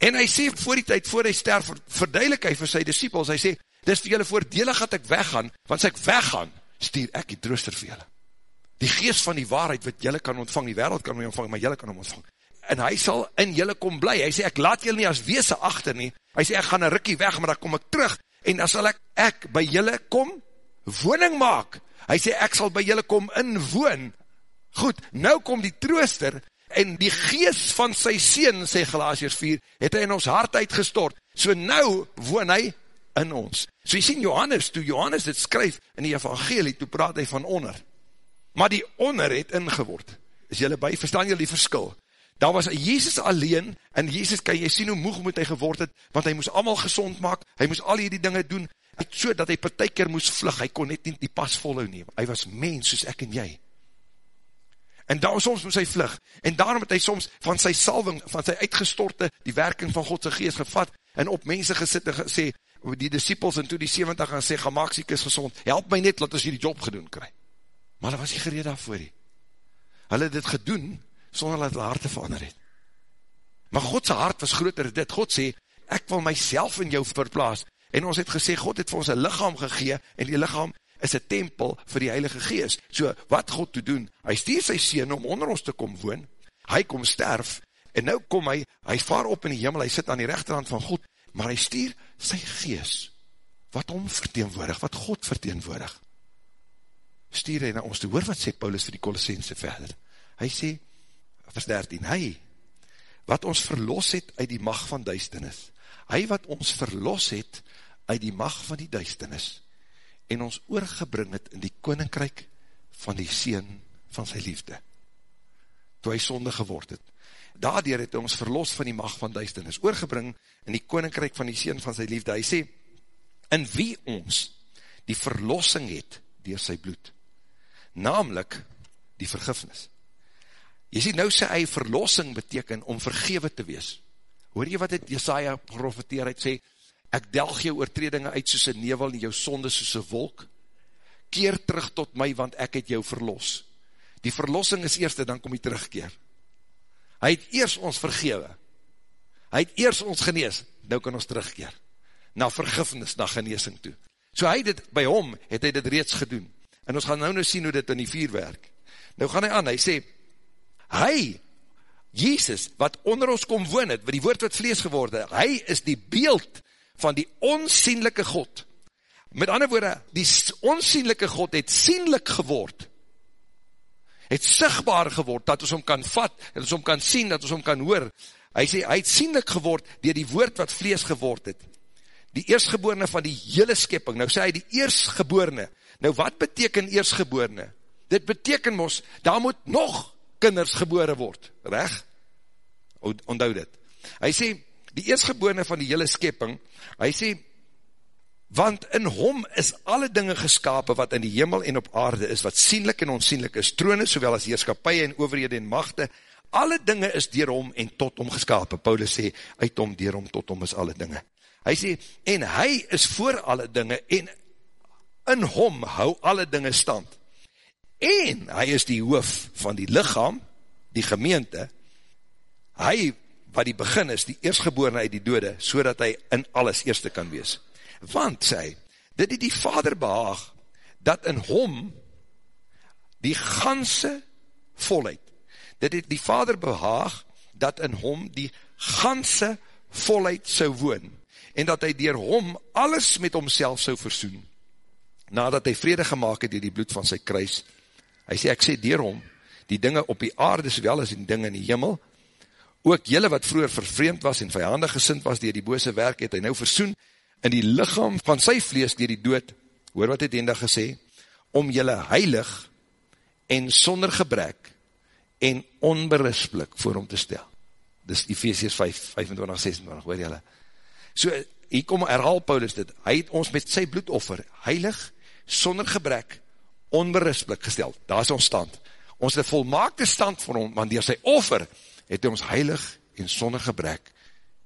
en hy sê voor die tyd, voor hy sterf, verduidelik hy vir sy disciples, hy sê, dis vir julle voordelig dat ek weggaan, want as ek weggaan, stuur ek die drooster vir julle, die geest van die waarheid wat jylle kan ontvang, die wereld kan my ontvang, maar jylle kan hom ontvang. En hy sal in jylle kom bly, hy sê, ek laat jylle nie as weese achter nie, hy sê, ek gaan een rikkie weg, maar dan kom ek terug, en dan sal ek, ek by jylle kom, woning maak, hy sê, ek sal by jylle kom inwoon, goed, nou kom die trooster, en die geest van sy sien, sê Galatius 4, het hy in ons hart uitgestort, so nou woon hy in ons. So jy sien Johannes, toe Johannes dit skryf in die evangelie, toe praat hy van onder, maar die onder het ingeword. Is jylle by, verstaan jylle die verskil? Daar was Jezus alleen, en Jezus kan jy sien hoe moeg moet hy geword het, want hy moes allemaal gezond maak, hy moes al die dinge doen, so dat hy per tyker moes vlug, hy kon net nie die pas volhou neem, hy was mens soos ek en jy. En daar soms moes hy vlug, en daarom het hy soms van sy salving, van sy uitgestorte, die werking van Godse geest gevat, en op mense gesit en gesê, die disciples en toe die 70 gaan sê, ga maak siek is gezond, help my net, laat ons hierdie job gedoen kry. Maar hulle was nie gereed daarvoor. Hulle het dit gedoen, sonder dat hulle harte verander het. Maar Godse hart was groter as dit. God sê, ek wil myself in jou verplaas. En ons het gesê, God het vir ons een lichaam gegee, en die lichaam is een tempel vir die Heilige Gees. So, wat God te doen? Hy stuur sy sien om onder ons te kom woon, hy kom sterf, en nou kom hy, hy vaar op in die hemel, hy sit aan die rechterhand van God, maar hy stuur sy gees, wat om verteenwoordig, wat God verteenwoordig. Stuur hy na ons te hoor, wat sê Paulus vir die Colossense verder? Hy sê, vers 13, hy, wat ons verlos het uit die mag van duisternis, hy wat ons verlos het uit die mag van die duisternis, en ons oorgebring het in die koninkryk van die Seen van sy liefde, toe hy sonde geword het. Daardoor het hy ons verlos van die mag van duisternis, oorgebring in die koninkryk van die Seen van sy liefde. Hy sê, in wie ons die verlossing het door sy bloed, namelijk die vergifnis. Jy sê, nou sê hy, verlossing beteken om vergewe te wees. Hoor jy wat het Jesaja profeteer, hy sê, ek delg jou oortredinge uit soos een nevel en jou sonde soos een wolk, keer terug tot my, want ek het jou verlos. Die verlossing is eerste, dan kom jy terugkeer. Hy het eers ons vergewe, hy het eers ons genees, nou kan ons terugkeer, na vergifnis, na geneesing toe. So hy dit, by hom, het hy dit reeds gedoen, en ons gaan nou nou sien hoe dit in die vier werk. Nou gaan hy aan, hy sê, hy, Jesus, wat onder ons kom woon het, wat die woord wat vlees geworden, hy is die beeld van die onsienlijke God. Met ander woorde, die onsienlijke God het sienlik geword, het sigtbaar geword, dat ons hom kan vat, dat ons hom kan sien, dat ons hom kan hoor. Hy sê, hy het sienlik geword, dier die woord wat vlees geword het. Die eerstgeborene van die hele skepping, nou sê hy die eerstgeborene, nou wat beteken eerstgeborene? Dit beteken mos, daar moet nog kinders gebore word, reg? Onthou dit. Hy sê, die eerstgeborene van die hele skepping, hy sê, want in hom is alle dinge geskapen wat in die hemel en op aarde is, wat sienlik en onsienlik is, troone, sowel as heerskapie en overhede en machte, alle dinge is dier hom en tot hom geskapen. Paulus sê, uit hom, dier hom, tot hom is alle dinge. Hy sê, en hy is voor alle dinge, en in hom hou alle dinge stand. En hy is die hoof van die lichaam, die gemeente, hy wat die begin is, die eerstgeborene uit die dode, so dat hy in alles eerste kan wees. Want, sê hy, dit het die vader behaag, dat in hom die ganse volheid, dit het die vader behaag, dat in hom die ganse volheid sou woon, en dat hy dier hom alles met homself sou versoen, nadat hy vrede gemaakt het dier die bloed van sy kruis. Hy sê, ek sê dier hom, die dinge op die aarde sowel as die dinge in die hemel, ook jylle wat vroeger vervreemd was en vijandig gesind was dier die bose werk, het hy nou versoen in die lichaam van sy vlees dier die dood, hoor wat het endag gesê, om jylle heilig en sonder gebrek en onberispelik voor hom te stel. Dis Ephesians 5, 25, 26, hoor jylle. So, hier kom herhaal Paulus dit, hy het ons met sy bloedoffer heilig, sonder gebrek, onberispelik gestel. Daar is ons stand. Ons het volmaakte stand vir hom, want dier sy offer, het hy ons heilig en sonder gebrek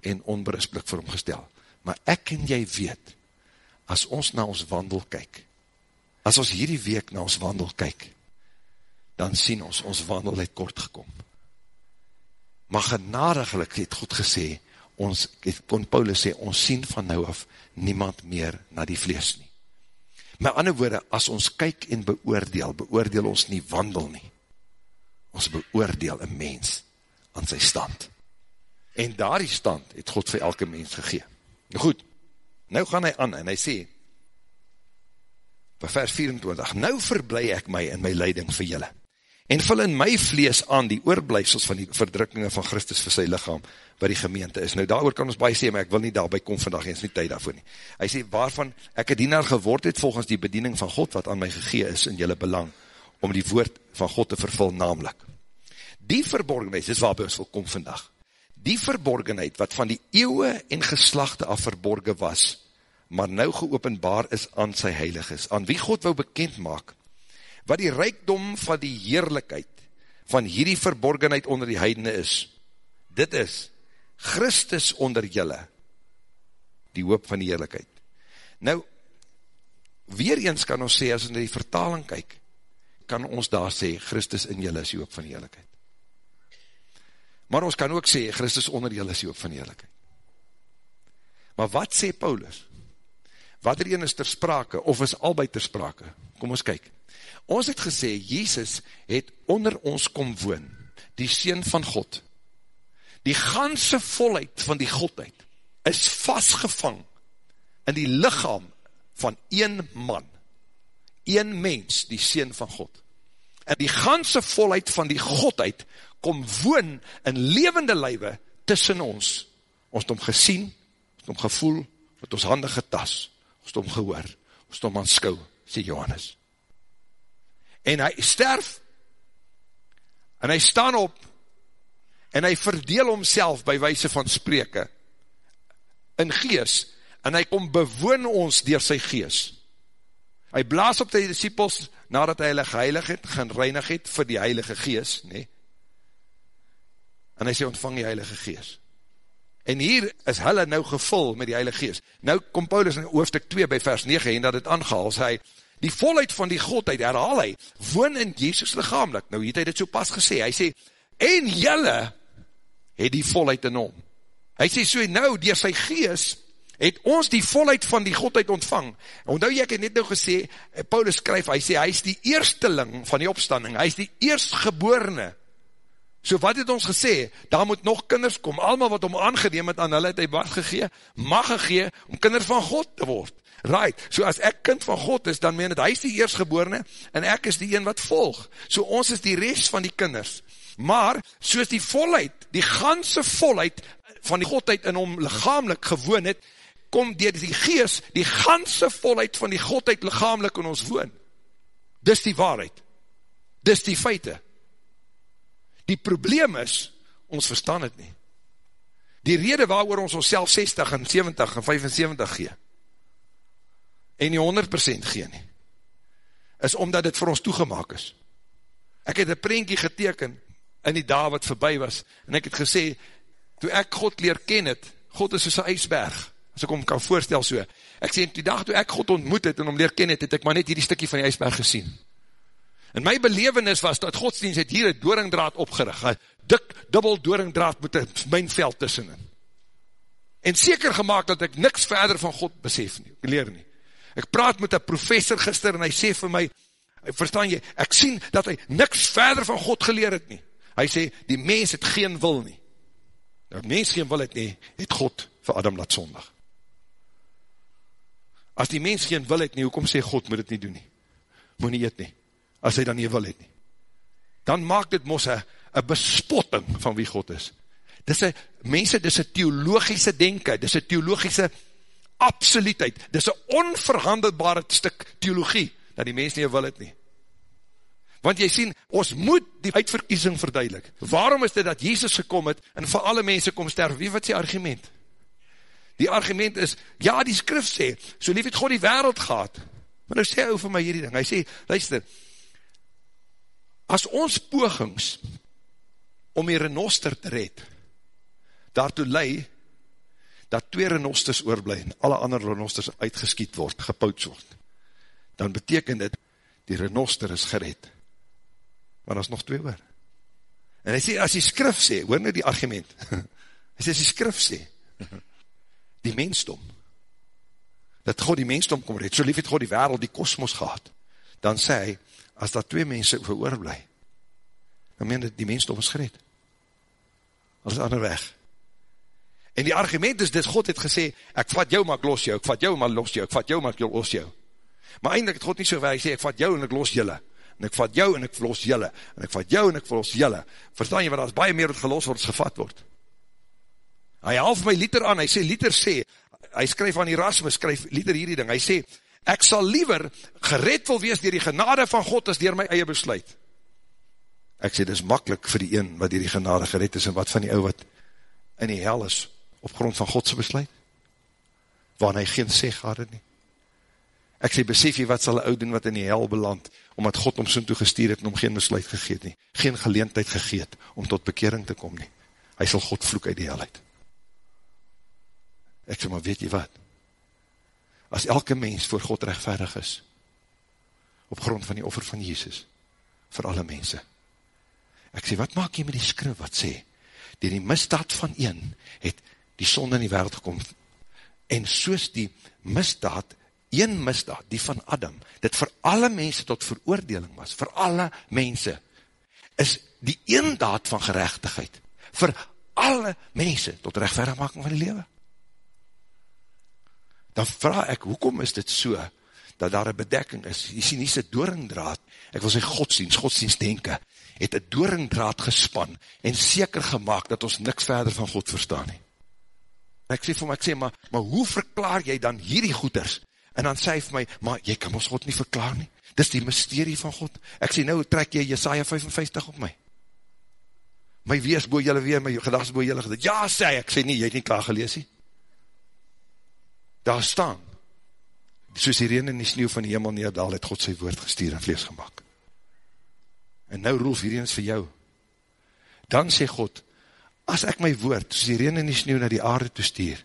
en onberispelik vir hom gestel. Maar ek en jy weet, as ons na ons wandel kyk, as ons hierdie week na ons wandel kyk, dan sien ons, ons wandel het kort gekom. Maar genadiglik het God gesê, ons, kon Paulus sê, ons sien van nou af niemand meer na die vlees nie. Met ander woorde, as ons kyk en beoordeel, beoordeel ons nie wandel nie. Ons beoordeel een mens aan sy stand. En daar die stand het God vir elke mens gegeen. Nou goed, nou gaan hy aan en hy sê, by vers 24, nou verblij ek my in my leiding vir julle, en vul in my vlees aan die oorblijfsels van die verdrukkinge van Christus vir sy lichaam, wat die gemeente is. Nou daar kan ons baie sê, maar ek wil nie daarby kom vandag, en is nie tyd daarvoor nie. Hy sê, waarvan ek een dienaar geword het, volgens die bediening van God, wat aan my gegee is in julle belang, om die woord van God te vervul, namelijk, die verborgenheid, dis waarby ons wil kom vandag, die verborgenheid wat van die eeuwe en geslachte af verborgen was, maar nou geopenbaar is aan sy heiliges, aan wie God wou bekend maak, wat die rijkdom van die heerlijkheid van hierdie verborgenheid onder die heidene is. Dit is Christus onder julle, die hoop van die heerlijkheid. Nou, weer eens kan ons sê, as in die vertaling kyk, kan ons daar sê, Christus in julle is die hoop van die heerlijkheid. Maar ons kan ook sê, Christus onder julle is die hoop van die heerlijkheid. Maar wat sê Paulus? Wat er een is ter sprake, of is albei ter sprake? Kom ons kyk. Ons het gesê, Jezus het onder ons kom woon, die Seen van God. Die ganse volheid van die Godheid is vastgevang in die lichaam van een man, een mens, die Seen van God. En die ganse volheid van die Godheid kom woon in levende lywe tussen ons. Ons het om gesien, ons het om gevoel, met ons hande getas, ons het om gehoor, ons het om aanskou, sê Johannes. En hy sterf, en hy staan op, en hy verdeel homself by wijse van spreke, in gees, en hy kom bewoon ons dier sy gees. Hy blaas op die disciples, nadat hy hulle geheilig het, gaan reinig het vir die heilige gees, nee, en hy sê ontvang die heilige gees. En hier is hulle nou gevul met die heilige gees. Nou kom Paulus in hoofdstuk 2 by vers 9 en dat het aangehaal, sê hy, die volheid van die Godheid, herhaal hy, woon in Jezus lichamelik. Nou het hy dit so pas gesê, hy sê, en jylle het die volheid in hom. Hy sê so nou, dier sy gees, het ons die volheid van die Godheid ontvang. Ondou jy, ek het net nou gesê, Paulus skryf, hy sê, hy is die eersteling van die opstanding, hy is die eerstgeborene, So wat het ons gesê, daar moet nog kinders kom, allemaal wat om aangeneem het aan hulle het hy wat gegee, mag gegee om kinder van God te word. Right, so as ek kind van God is, dan meen het, hy is die eerstgeborene, en ek is die een wat volg. So ons is die rest van die kinders. Maar, soos die volheid, die ganse volheid van die Godheid in hom lichamelik gewoon het, kom dier die gees, die ganse volheid van die Godheid lichamelik in ons woon. Dis die waarheid. Dis die feite. Die probleem is, ons verstaan het nie. Die rede waar ons ons self 60 en 70 en 75 gee, en nie 100% gee nie, is omdat het vir ons toegemaak is. Ek het een prentje geteken in die dag wat voorbij was, en ek het gesê, toe ek God leer ken het, God is soos een ijsberg, as ek om kan voorstel so, ek sê, die dag toe ek God ontmoet het, en om leer ken het, het ek maar net hierdie stikkie van die ijsberg gesien. En my belevenis was dat godsdienst het hier een doringdraad opgerig, een dik, dubbel doringdraad met een mijnveld tussenin. En seker gemaakt dat ek niks verder van God besef nie, leer nie. Ek praat met een professor gister en hy sê vir my, verstaan jy, ek sien dat hy niks verder van God geleer het nie. Hy sê, die mens het geen wil nie. Nou, mens geen wil het nie, het God vir Adam laat zondig. As die mens geen wil het nie, hoekom sê God moet het nie doen nie? Moet nie eet nie as hy dan nie wil het nie. Dan maak dit mos een bespotting van wie God is. Dis een, mense, dis een theologische denken, dis een theologische absoluutheid, dis een onverhandelbare stuk theologie, dat die mens nie wil het nie. Want jy sien, ons moet die uitverkiezing verduidelik. Waarom is dit dat Jezus gekom het, en vir alle mense kom sterf? Wie wat is die argument? Die argument is, ja, die skrif sê, so lief het God die wereld gehad. Maar nou sê hy over my hierdie ding, hy sê, luister, as ons pogings om die renoster te red, daartoe lei, dat twee renosters oorblij, en alle ander renosters uitgeskiet word, gepouts word, dan beteken dit, die renoster is gered, maar as nog twee oor. En hy sê, as die skrif sê, hoor nou die argument, hy sê, as die skrif sê, die mensdom, dat God die mensdom kom red, so lief het God die wereld, die kosmos gehad, dan sê hy, as daar twee mense veroor bly, dan meen dit die mensdom is gered. Als ander weg. En die argument is dit, God het gesê, ek vat jou maar ek los jou, ek vat jou maar los jou, ek vat jou maar ek los jou. Maar eindelijk het God nie so waar, hy sê, ek vat jou en ek los julle, en ek vat jou en ek los julle, en ek vat jou en ek los julle. Verstaan jy, wat as baie meer wat gelos word, is gevat word. Hy half my liter aan, hy sê, liter sê, hy skryf aan Erasmus, skryf liter hierdie ding, hy sê, ek sal liever gered wil wees dier die genade van God as dier my eie besluit. Ek sê, dit is makkelijk vir die een wat dier die genade gered is en wat van die ou wat in die hel is op grond van Godse besluit, waarin hy geen sê gehad het nie. Ek sê, besef jy wat sal een ou doen wat in die hel beland, omdat God om soon toe gestuur het en om geen besluit gegeet nie, geen geleentheid gegeet om tot bekering te kom nie. Hy sal God vloek uit die hel uit. Ek sê, maar weet jy wat? As elke mens voor God rechtvaardig is, op grond van die offer van Jezus, vir alle mense. Ek sê, wat maak jy met die skrif wat sê, die die misdaad van een, het die sonde in die wereld gekom, en soos die misdaad, een misdaad, die van Adam, dit vir alle mense tot veroordeling was, vir alle mense, is die een daad van gerechtigheid, vir alle mense tot rechtverigmaking van die lewe. Dan vraag ek, hoekom is dit so, dat daar een bedekking is, jy sien, nie sy doringdraad, ek wil sy godsdienst, godsdienst denken, het een doringdraad gespan, en seker gemaakt, dat ons niks verder van God verstaan nie. En ek sê vir my, ek sê, maar, maar hoe verklaar jy dan hierdie goeders? En dan sê hy vir my, maar jy kan ons God nie verklaar nie. Dis die mysterie van God. Ek sê, nou trek jy Jesaja 55 op my. My wees boe jylle weer, my gedagtes boe jylle gedagtes. Ja, sê hy, ek sê nie, jy het nie klaar gelees nie. Daar staan, soos die reen in die sneeuw van die hemel neerdal, het God sy woord gestuur en vlees gemaakt. En nou roel hierdie eens vir jou. Dan sê God, as ek my woord, soos die reen in die sneeuw na die aarde toestuur,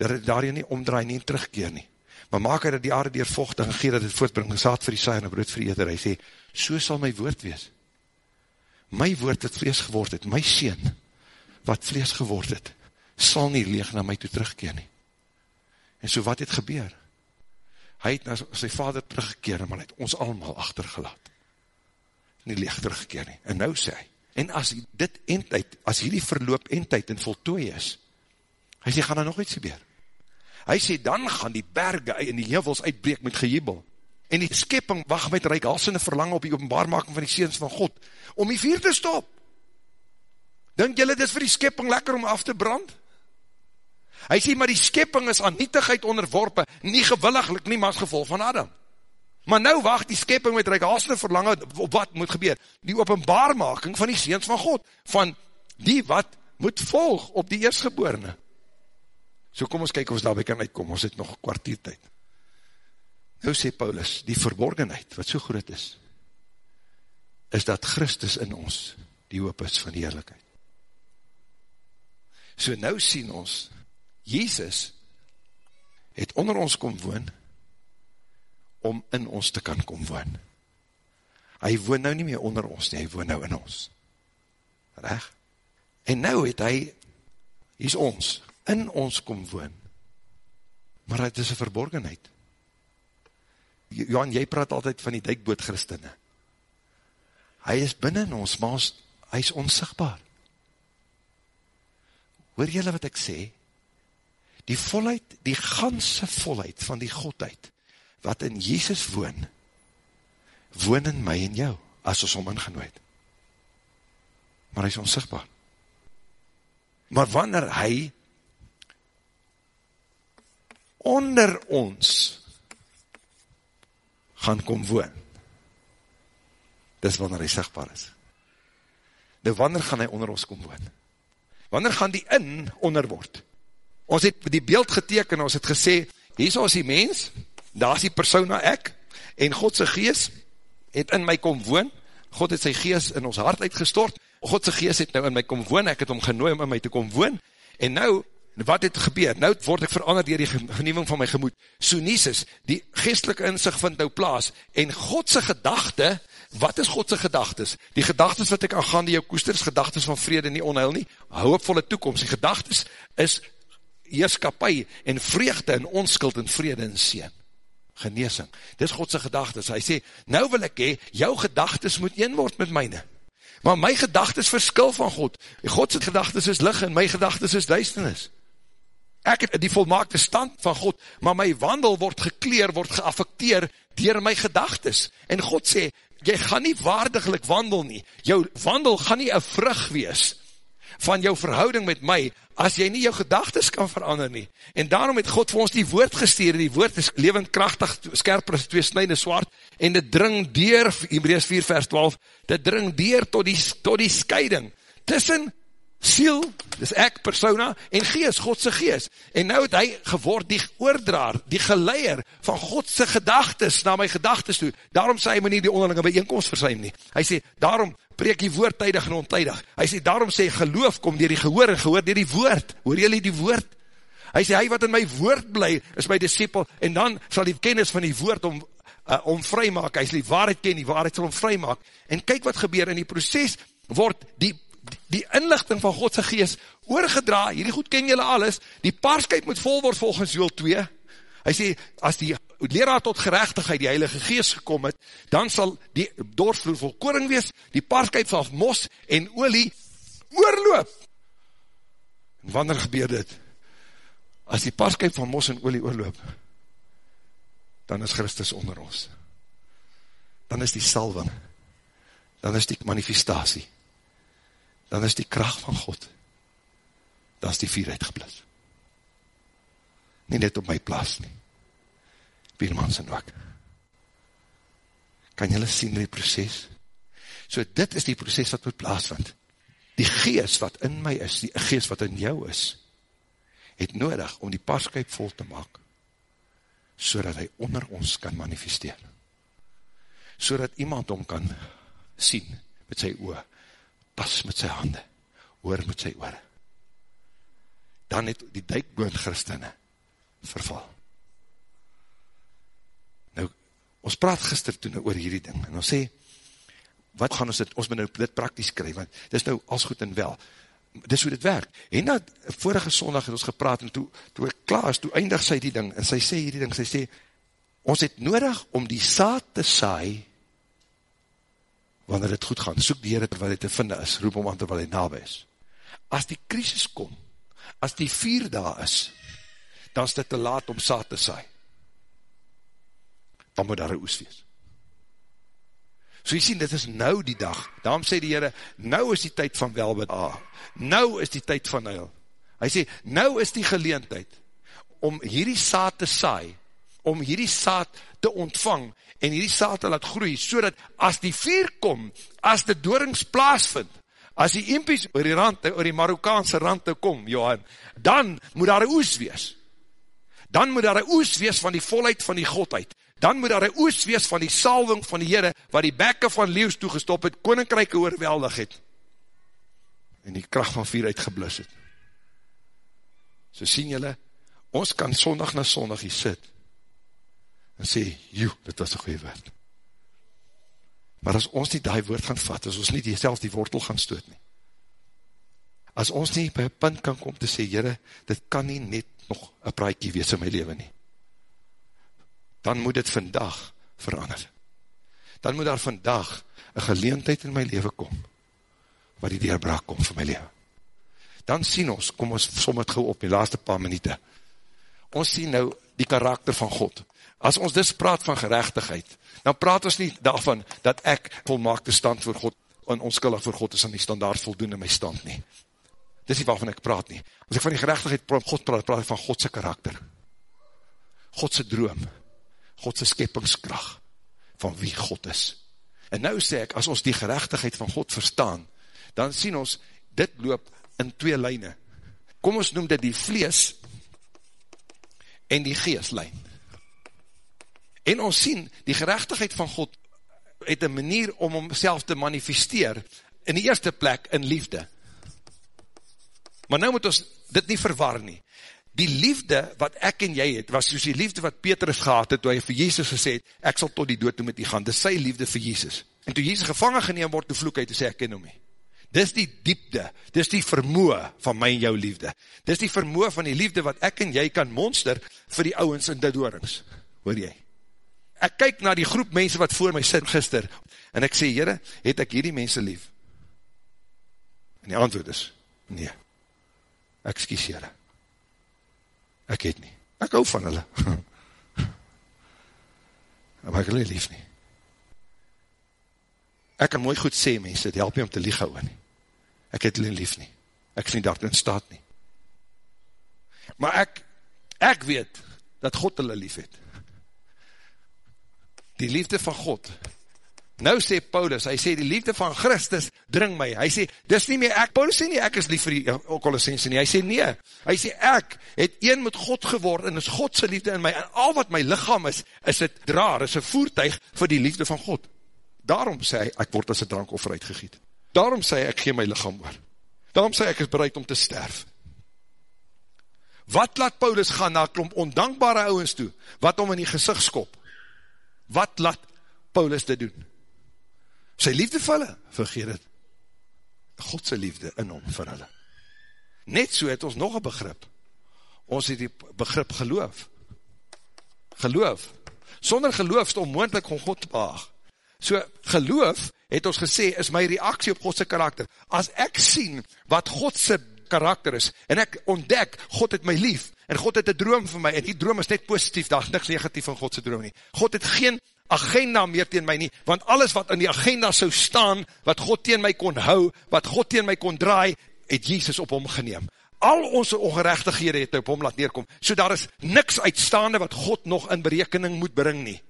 dat het daarin nie omdraai nie en terugkeer nie, maar maak hy dat die aarde dier vochtig en gee dat het voortbring, saad vir die saai en brood vir die eder, hy sê, so sal my woord wees. My woord het vlees geword het, my sien, wat vlees geword het, sal nie leeg na my toe terugkeer nie. En so wat het gebeur? Hy het na sy vader teruggekeer, maar hy het ons allemaal achtergelaat. Nie leeg teruggekeer nie. En nou sê hy, en as dit eindtijd, as hierdie verloop eindtijd en voltooi is, hy sê, gaan daar nog iets gebeur? Hy sê, dan gaan die berge en die hevels uitbreek met gejubel. En die skepping wacht met reikhalsende verlang op die openbaarmaking van die seens van God, om die vier te stop. Denk jylle, dit is vir die skepping lekker om af te brand? Hy sê, maar die skepping is aan nietigheid onderworpe, nie gewilliglik nie, maar as gevolg van Adam. Maar nou wacht die skepping met reikhalsende verlang op wat moet gebeur? Die openbaarmaking van die seens van God, van die wat moet volg op die eerstgeborene. So kom ons kyk of ons daarby kan uitkom, ons het nog kwartiertijd. Nou sê Paulus, die verborgenheid, wat so groot is, is dat Christus in ons, die hoop is van die heerlijkheid. So nou sien ons, Jezus het onder ons kom woon, om in ons te kan kom woon. Hy woon nou nie meer onder ons nie, hy woon nou in ons. Reg? En nou het hy, hy is ons, in ons kom woon. Maar het is een verborgenheid. Johan, jy praat altyd van die dijkboot christene. Hy is binnen ons, maar ons, hy is onsigbaar. Hoor jylle wat ek sê? Die volheid, die ganse volheid van die Godheid, wat in Jezus woon, woon in my en jou, as ons om ingenoot. Maar hy is onsigbaar. Maar wanneer hy onder ons gaan kom woon. Dis wanneer hy sigtbaar is. Nou wanneer gaan hy onder ons kom woon? Wanneer gaan die in onder word? Ons het die beeld geteken, ons het gesê, hier is die mens, daar is die persona ek, en Godse gees het in my kom woon, God het sy gees in ons hart uitgestort, Godse gees het nou in my kom woon, ek het om genooi om in my te kom woon, en nou wat het gebeur? Nou word ek verander dier die vernieuwing van my gemoed. Soonisis, die geestelike inzicht vind nou plaas, en Godse gedachte, wat is Godse gedachtes? Die gedachtes wat ek aangaan die jou koester, is gedachtes van vrede, nie onheil nie, hoopvolle toekomst. Die gedachtes is heerskapie en vreugde en onskuld en vrede en seen. Geneesing. Dit is Godse gedachtes. Hy sê, nou wil ek hee, jou gedachtes moet een word met myne. Maar my gedachtes verskil van God. Godse gedachtes is lig en my gedachtes is duisternis ek het die volmaakte stand van God, maar my wandel word gekleer, word geaffecteer dier my gedagtes. En God sê, jy gaan nie waardiglik wandel nie, jou wandel gaan nie een vrug wees van jou verhouding met my, as jy nie jou gedagtes kan verander nie. En daarom het God vir ons die woord gestuur, die woord is levend krachtig, skerper as twee snijde swaard, en dit dring dier, Hebreus 4 vers 12, dit dring dier tot die, tot die scheiding, tussen siel, dis ek, persona, en gees, Godse gees. En nou het hy geword die oordraar, die geleier van Godse gedagtes na my gedagtes toe. Daarom sê hy my nie die onderlinge bijeenkomst versuim nie. Hy sê, daarom preek die woord tydig en ontijdig. Hy sê, daarom sê, geloof kom dier die gehoor en gehoor dier die woord. Hoor jy die woord? Hy sê, hy wat in my woord bly, is my disciple, en dan sal die kennis van die woord om, uh, om vry maak, hy sal die waarheid ken, die waarheid sal om vry maak, en kyk wat gebeur, in die proces word die, die, inlichting van Godse geest oorgedra, hierdie goed ken julle alles, die paarskuip moet vol word volgens Joel 2, hy sê, as die leraar tot gerechtigheid die heilige geest gekom het, dan sal die doorvloer vol koring wees, die paarskuip sal mos en olie oorloop. En wanneer gebeur dit? As die paarskuip van mos en olie oorloop, dan is Christus onder ons. Dan is die salving, dan is die manifestatie, dan is die kracht van God, dan is die vier uitgeblis. Nie net op my plaas nie, Biermans en ook. Kan jylle sien die proces? So dit is die proces wat moet plaasvind. Die geest wat in my is, die geest wat in jou is, het nodig om die paskuip vol te maak, so hy onder ons kan manifesteer. So iemand om kan sien met sy oor, pas met sy hande, oor met sy oor. Dan het die duikboon christene verval. Nou, ons praat gister toen oor hierdie ding, en ons sê, wat gaan ons dit, ons moet nou dit praktisch kry, want dit is nou als goed en wel, dis hoe dit werk. En na vorige sondag het ons gepraat, en toe, toe ek klaar is, toe eindig sy die ding, en sy sê hierdie ding, sy sê, ons het nodig om die saad te saai, wanneer het goed gaan, soek die Heer terwijl hy te vinden is, roep om aan terwijl hy nabij is. As die krisis kom, as die vier daar is, dan is dit te laat om saad te saai. Dan moet daar een oes wees. So jy sien, dit is nou die dag. Daarom sê die Heere, nou is die tyd van welbid A. Nou is die tyd van huil. Hy sê, nou is die geleentheid om hierdie saad te saai, om hierdie saad te ontvang, en hierdie saad te laat groei, so dat as die vier kom, as die doorings plaas vind, as die impies oor die rand, oor die Marokkaanse rand te kom, Johan, dan moet daar een oes wees. Dan moet daar een oes wees van die volheid van die Godheid dan moet daar een oes wees van die salving van die Heere, wat die bekke van leeuws toegestop het, koninkryke oorweldig het, en die kracht van vier uitgeblis het. So sien julle, ons kan sondag na sondag hier sit, en sê, joe, dit was een goeie woord. Maar as ons nie die woord gaan vat, as ons nie die, selfs die wortel gaan stoot nie, as ons nie by een punt kan kom te sê, Heere, dit kan nie net nog een praaikie wees in my leven nie, dan moet dit vandag verander. Dan moet daar vandag een geleentheid in my leven kom, waar die deurbraak kom vir my leven. Dan sien ons, kom ons som het gauw op die laaste paar minuten, ons sien nou die karakter van God. As ons dis praat van gerechtigheid, dan praat ons nie daarvan dat ek volmaakte stand voor God, en onskuldig voor God is aan die standaard voldoen in my stand nie. Dis nie waarvan ek praat nie. As ek van die gerechtigheid praat, God praat, praat ek van Godse karakter. Godse droom. Godse skeppingskracht van wie God is. En nou sê ek, as ons die gerechtigheid van God verstaan, dan sien ons, dit loop in twee lijne. Kom ons noem dit die vlees en die geestlijn. En ons sien, die gerechtigheid van God het een manier om homself te manifesteer, in die eerste plek in liefde. Maar nou moet ons dit nie verwar nie die liefde wat ek en jy het, was soos die liefde wat Petrus gehad het, toe hy vir Jezus gesê het, ek sal tot die dood toe met die gaan, dis sy liefde vir Jezus. En toe Jezus gevangen geneem word, toe vloek hy, toe sê ek ken hom nie. Dis die diepte, dis die vermoe van my en jou liefde. Dis die vermoe van die liefde wat ek en jy kan monster vir die ouwens in dit oorings. Hoor jy? Ek kyk na die groep mense wat voor my sit gister, en ek sê, jyre, het ek hierdie mense lief? En die antwoord is, nee, ek skies jyre. Ek het nie. Ek hou van hulle. maar ek hulle lief nie. Ek kan mooi goed sê, mense, het help nie om te lieg hou nie. Ek het hulle lief nie. Ek is nie daartoe in staat nie. Maar ek, ek weet, dat God hulle lief het. Die liefde van God, Nou sê Paulus, hy sê die liefde van Christus dring my. Hy sê, dis nie meer ek, Paulus sê nie ek is lief vir die Colossense nie. Hy sê nee, hy sê ek het een met God geword en is Godse liefde in my. En al wat my lichaam is, is het draar, is een voertuig vir die liefde van God. Daarom sê hy, ek word as een drankoffer uitgegiet. Daarom sê hy, ek gee my lichaam oor. Daarom sê hy, ek is bereid om te sterf. Wat laat Paulus gaan na klomp ondankbare ouwens toe, wat om in die gezicht skop? Wat laat Paulus dit doen? Sy liefde vir hulle, vergeet het. Godse liefde in hom vir hulle. Net so het ons nog een begrip. Ons het die begrip geloof. Geloof. Sonder geloof is het onmoendlik om God te behaag. So, geloof, het ons gesê, is my reaksie op Godse karakter. As ek sien wat Godse karakter is, en ek ontdek, God het my lief, en God het een droom vir my, en die droom is net positief, daar is niks negatief van Godse droom nie. God het geen agenda meer teen my nie, want alles wat in die agenda sou staan, wat God teen my kon hou, wat God teen my kon draai, het Jesus op hom geneem. Al onze ongerechtighede het op hom laat neerkom, so daar is niks uitstaande wat God nog in berekening moet bring nie.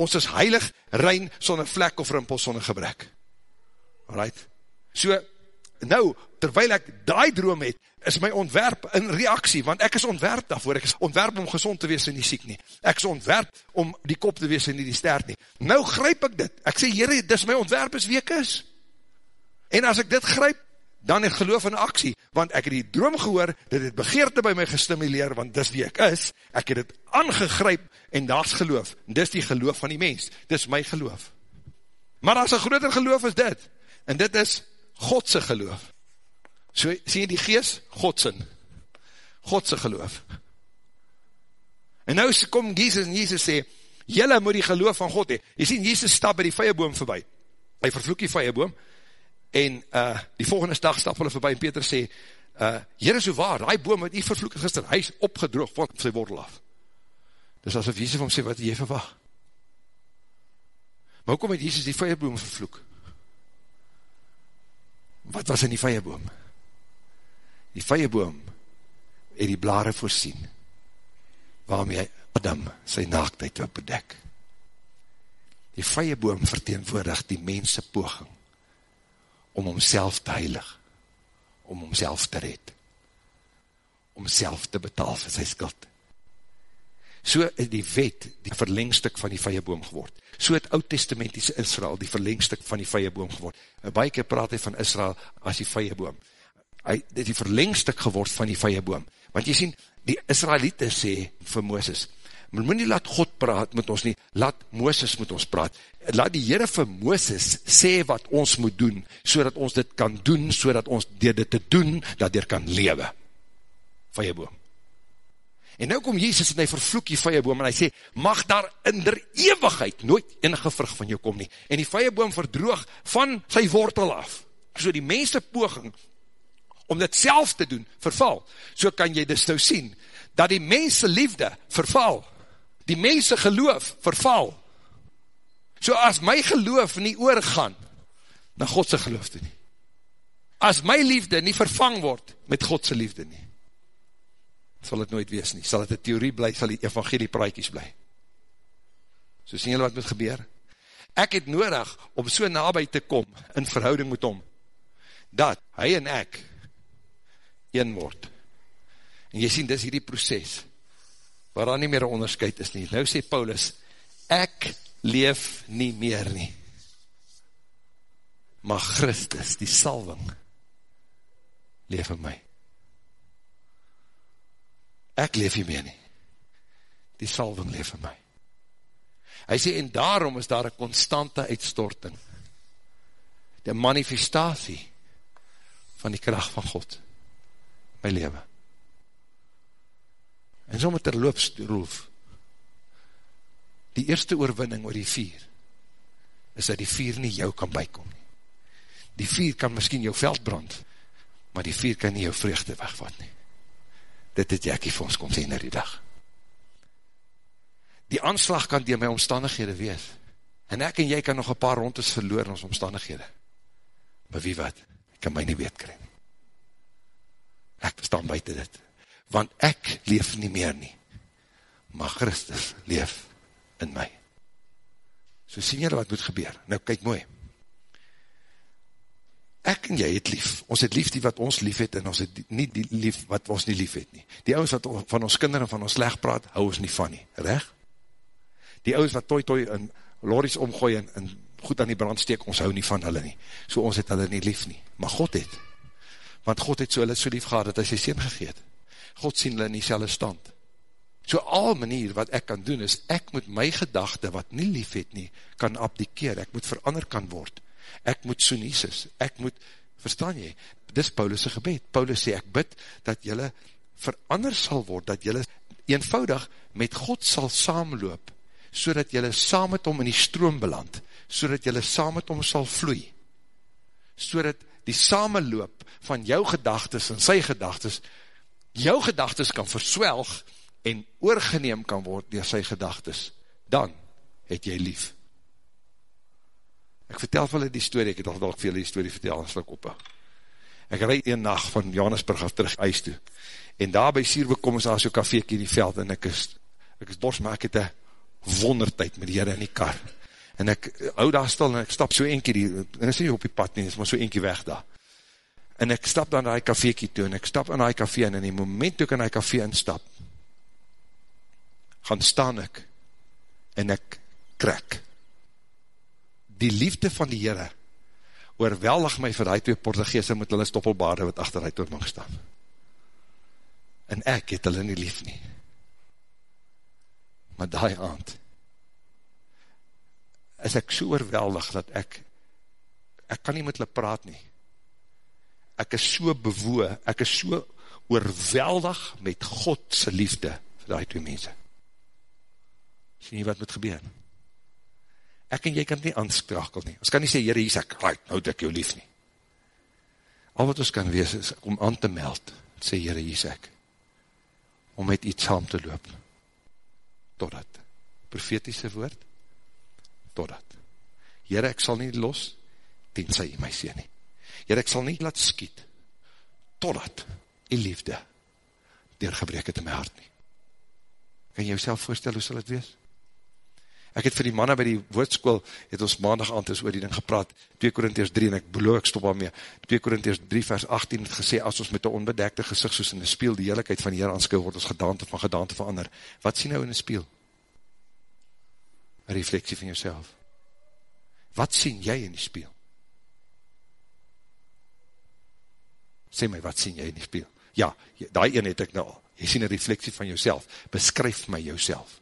Ons is heilig, rein, sonder vlek of rimpel, sonder gebrek. Alright? So, nou, terwijl ek die droom het, is my ontwerp in reaksie, want ek is ontwerp daarvoor, ek is ontwerp om gezond te wees en nie siek nie. Ek is ontwerp om die kop te wees en nie die stert nie. Nou gryp ek dit. Ek sê, Heere, dis my ontwerp is wie ek is. En as ek dit gryp, dan het geloof in aksie, want ek het die droom gehoor, dit het begeerte by my gestimuleer, want dis wie ek is, ek het het aangegryp, en daar is geloof, dis die geloof van die mens, dis my geloof. Maar as een groter geloof is dit, en dit is Godse geloof. So, jy die gees? Godsin. Godse geloof. En nou kom Jesus en Jesus sê, jylle moet die geloof van God hee. Jy sien, Jesus stap by die vijeboom voorbij. Hy vervloek die vijeboom, en uh, die volgende dag stap hulle voorbij, en Peter sê, uh, is so waar, die boom wat jy vervloek gister, hy is opgedroog van sy wortel af. Dis asof Jesus van sê, wat jy verwacht. Maar hoe kom het Jesus die vijeboom vervloek? Wat was in die vijeboom? Die vijeboom het die blare voorsien, waarmee Adam sy naaktheid wil bedek. Die vijeboom verteenwoordig die mense poging om homself te heilig, om homself te red, om self te betaal vir sy skuld. So is die wet die verlengstuk van die vijeboom geword. So het oud-testamentiese Israel die verlengstuk van die vijeboom geword. Baie keer praat hy van Israel as die vijeboom. Hy het die verlengstuk geword van die vijeboom. Want jy sien, die Israelite sê vir Mooses, maar moet nie laat God praat met ons nie, laat Mooses met ons praat. Laat die Heere vir Mooses sê wat ons moet doen, so ons dit kan doen, so ons dier dit te doen, dat dier kan lewe. Vijeboom. En nou kom Jezus en hy vervloek die vijeboom en hy sê, mag daar in der eeuwigheid nooit enige vrug van jou kom nie. En die vijeboom verdroog van sy wortel af. So die mense poging om dit self te doen, verval. So kan jy dus nou sien, dat die mense liefde verval. Die mense geloof verval. So as my geloof nie oorgaan, na Godse geloof te nie. As my liefde nie vervang word met Godse liefde nie sal het nooit wees nie, sal het een theorie bly, sal die evangelie praaikies bly. So sien julle wat moet gebeur? Ek het nodig om so nabij te kom, in verhouding met hom, dat hy en ek een word. En jy sien, dis hierdie proces, waar daar nie meer een onderscheid is nie. Nou sê Paulus, ek leef nie meer nie, maar Christus, die salving, leef in my ek leef nie meer nie. Die salving leef in my. Hy sê, en daarom is daar een constante uitstorting, die manifestatie van die kracht van God, my leven. En so met terloops, roef, die eerste oorwinning oor die vier, is dat die vier nie jou kan bykom nie. Die vier kan miskien jou veld brand, maar die vier kan nie jou vreugde wegvat nie dit het Jackie vir ons kom sê na die dag. Die aanslag kan dier my omstandighede wees, en ek en jy kan nog een paar rondes verloor in ons omstandighede, maar wie wat, ek kan my nie weet kry. Ek staan buiten dit, want ek leef nie meer nie, maar Christus leef in my. So sien jy wat moet gebeur, nou kyk mooi, ek en jy het lief, ons het lief die wat ons lief het, en ons het nie die lief wat ons nie lief het nie. Die ouwens wat van ons kinder en van ons slecht praat, hou ons nie van nie, reg? Die ouwens wat toi toi in lorries omgooi en, en goed aan die brand steek, ons hou nie van hulle nie. So ons het hulle nie lief nie, maar God het. Want God het so hulle so lief gehad, dat hy sy sien gegeet. God sien hulle in die selle stand. So al manier wat ek kan doen is, ek moet my gedachte wat nie lief het nie, kan abdikeer, ek moet verander kan word, ek moet soenies ek moet, verstaan jy, dis Paulus' gebed, Paulus sê, ek bid dat jylle verander sal word, dat jylle eenvoudig met God sal saamloop, so dat jylle saam met hom in die stroom beland, so dat jylle saam met hom sal vloei, so dat die samenloop van jou gedagtes en sy gedagtes, jou gedagtes kan verswelg en oorgeneem kan word door sy gedagtes, dan het jy lief. Ek vertel vir hulle die story, ek het al wel vir julle die story vertel, as ek ophou. Ek rijd een nacht van Johannesburg af terug huis toe, en daar by Sierbeek kom ons daar so'n kafeekie in die veld, en ek is, ek is bors, maar ek het een wondertijd met die heren in die kar, en ek hou daar stil, en ek stap so een keer, die, en sê nie op die pad nie, is maar so een keer weg daar, en ek stap dan die kafeekie toe, en ek stap in die kafee, en in die moment toe ek in die kafee instap, gaan staan ek, en ek krek, die liefde van die Heere, oorweldig my vir die twee Portugeese met hulle stoppelbaarde wat achter die toormang staan. En ek het hulle nie lief nie. Maar die aand, is ek so oorweldig dat ek, ek kan nie met hulle praat nie. Ek is so bewoe, ek is so oorweldig met Godse liefde vir die twee mense. Sien nie wat moet gebeur? Ek en jy kan nie aanskrakel nie. Ons kan nie sê, Heere, hier is ek, right, nou het ek jou lief nie. Al wat ons kan wees, is om aan te meld, sê Heere, hier is ek, om met iets saam te loop, totdat, profetiese woord, totdat, Heere, ek sal nie los, tenzij jy my sê nie. Heere, ek sal nie laat skiet, totdat, die liefde, deurgebrek het in my hart nie. Kan jy jouself voorstel, hoe sal het wees? Ek het vir die manne by die woordskool, het ons maandag aan oor die ding gepraat, 2 Korintiërs 3, en ek beloof ek stop al mee, 2 Korintiërs 3 vers 18 het gesê, as ons met een onbedekte gezicht soos in die spiel, die heerlijkheid van die Heer aanskou, word ons gedaante van gedaante verander. Wat sien nou in die spiel? Een refleksie van jouself. Wat sien jy in die spiel? Sê my, wat sien jy in die spiel? Ja, die een het ek nou al. Jy sien een refleksie van jouself. Beskryf my jouself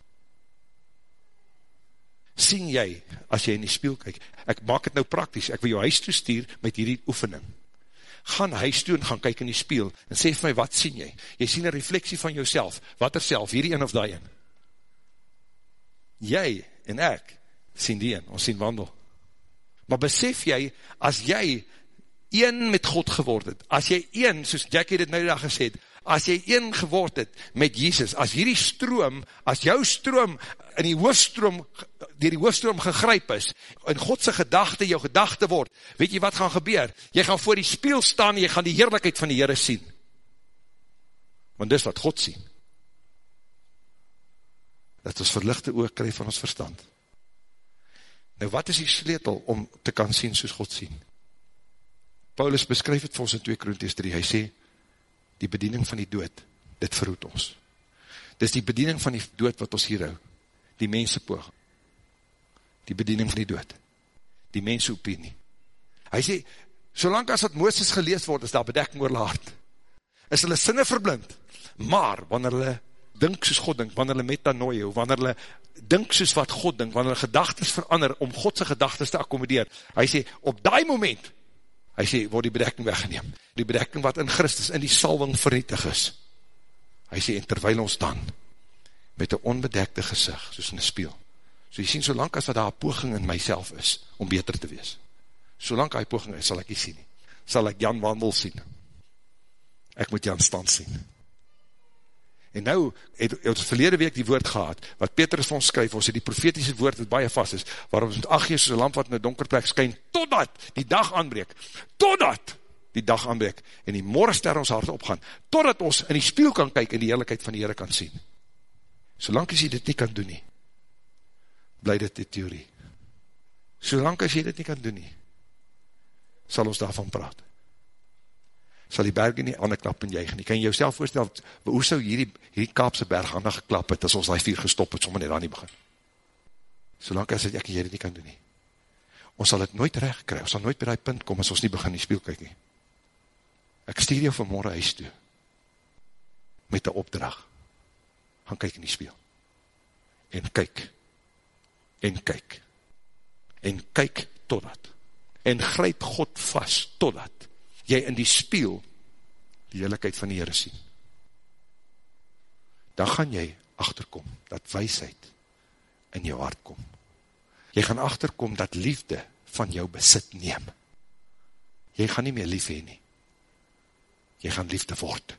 sien jy, as jy in die spiel kyk, ek maak het nou praktisch, ek wil jou huis toestuur met hierdie oefening, gaan huis toe en gaan kyk in die spiel, en sê vir my, wat sien jy? Jy sien een refleksie van jouself, wat er self, hierdie een of die een? Jy en ek, sien die een, ons sien wandel. Maar besef jy, as jy een met God geword het, as jy een, soos Jackie dit nou dag gesê het, as jy een geword het met Jesus, as hierdie stroom, as jou stroom in die hoofstroom, dier die hoofstroom gegryp is, in Godse gedachte jou gedachte word, weet jy wat gaan gebeur? Jy gaan voor die spiel staan en jy gaan die heerlijkheid van die Heere sien. Want dis wat God sien. Dat ons verlichte oog krijg van ons verstand. Nou wat is die sleutel om te kan sien soos God sien? Paulus beskryf het vir ons in 2 Korinties 3, hy sê, die bediening van die dood, dit verhoed ons. Dit is die bediening van die dood wat ons hier hou, die mense poog, die bediening van die dood, die mense opinie. Hy sê, solang as wat Mooses gelees word, is daar bedekking oor laard, is hulle sinne verblind, maar wanneer hulle dink soos God dink, wanneer hulle metanoie, wanneer hulle dink soos wat God dink, wanneer hulle gedagtes verander, om Godse gedagtes te akkomodeer, hy sê, op die moment, hy sê, word die bedekking weggeneem, die bedekking wat in Christus, in die salwing vernietig is, hy sê, en terwijl ons dan, met een onbedekte gezicht, soos in een spiel, so jy sien, solang as dat daar poging in myself is, om beter te wees, solang hy poging is, sal ek jy sien, sal ek Jan wandel sien, ek moet Jan stand sien, En nou, het, het ons verlede week die woord gehad, wat Petrus vir ons skryf, ons het die profetiese woord wat baie vast is, waarom ons met ach soos een lamp wat in een donker plek skyn, totdat die dag aanbreek, totdat die dag aanbreek, en die morgenster ons hart opgaan, totdat ons in die spiel kan kyk, en die heerlijkheid van die Heere kan sien. Solang as jy dit nie kan doen nie, bly dit die theorie. Solang as jy dit nie kan doen nie, sal ons daarvan praat sal die berge nie aan die klap en juig nie. Kan jy jouself voorstel, hoe sou hierdie, hierdie kaapse berg aan die geklap het, as ons die vier gestop het, sommer net aan die begin. Solang as ek en jy dit nie kan doen nie. Ons sal het nooit recht kry, ons sal nooit by die punt kom, as ons nie begin die spiel kyk nie. Ek stuur jou vanmorgen huis toe. met een opdrag. Gaan kyk in die speel. En kyk. En kyk. En kyk totdat. En gryp God vast totdat jy in die speel die heerlijkheid van die Heere sien. Dan gaan jy achterkom dat weisheid in jou hart kom. Jy gaan achterkom dat liefde van jou besit neem. Jy gaan nie meer lief heen nie. Jy gaan liefde word.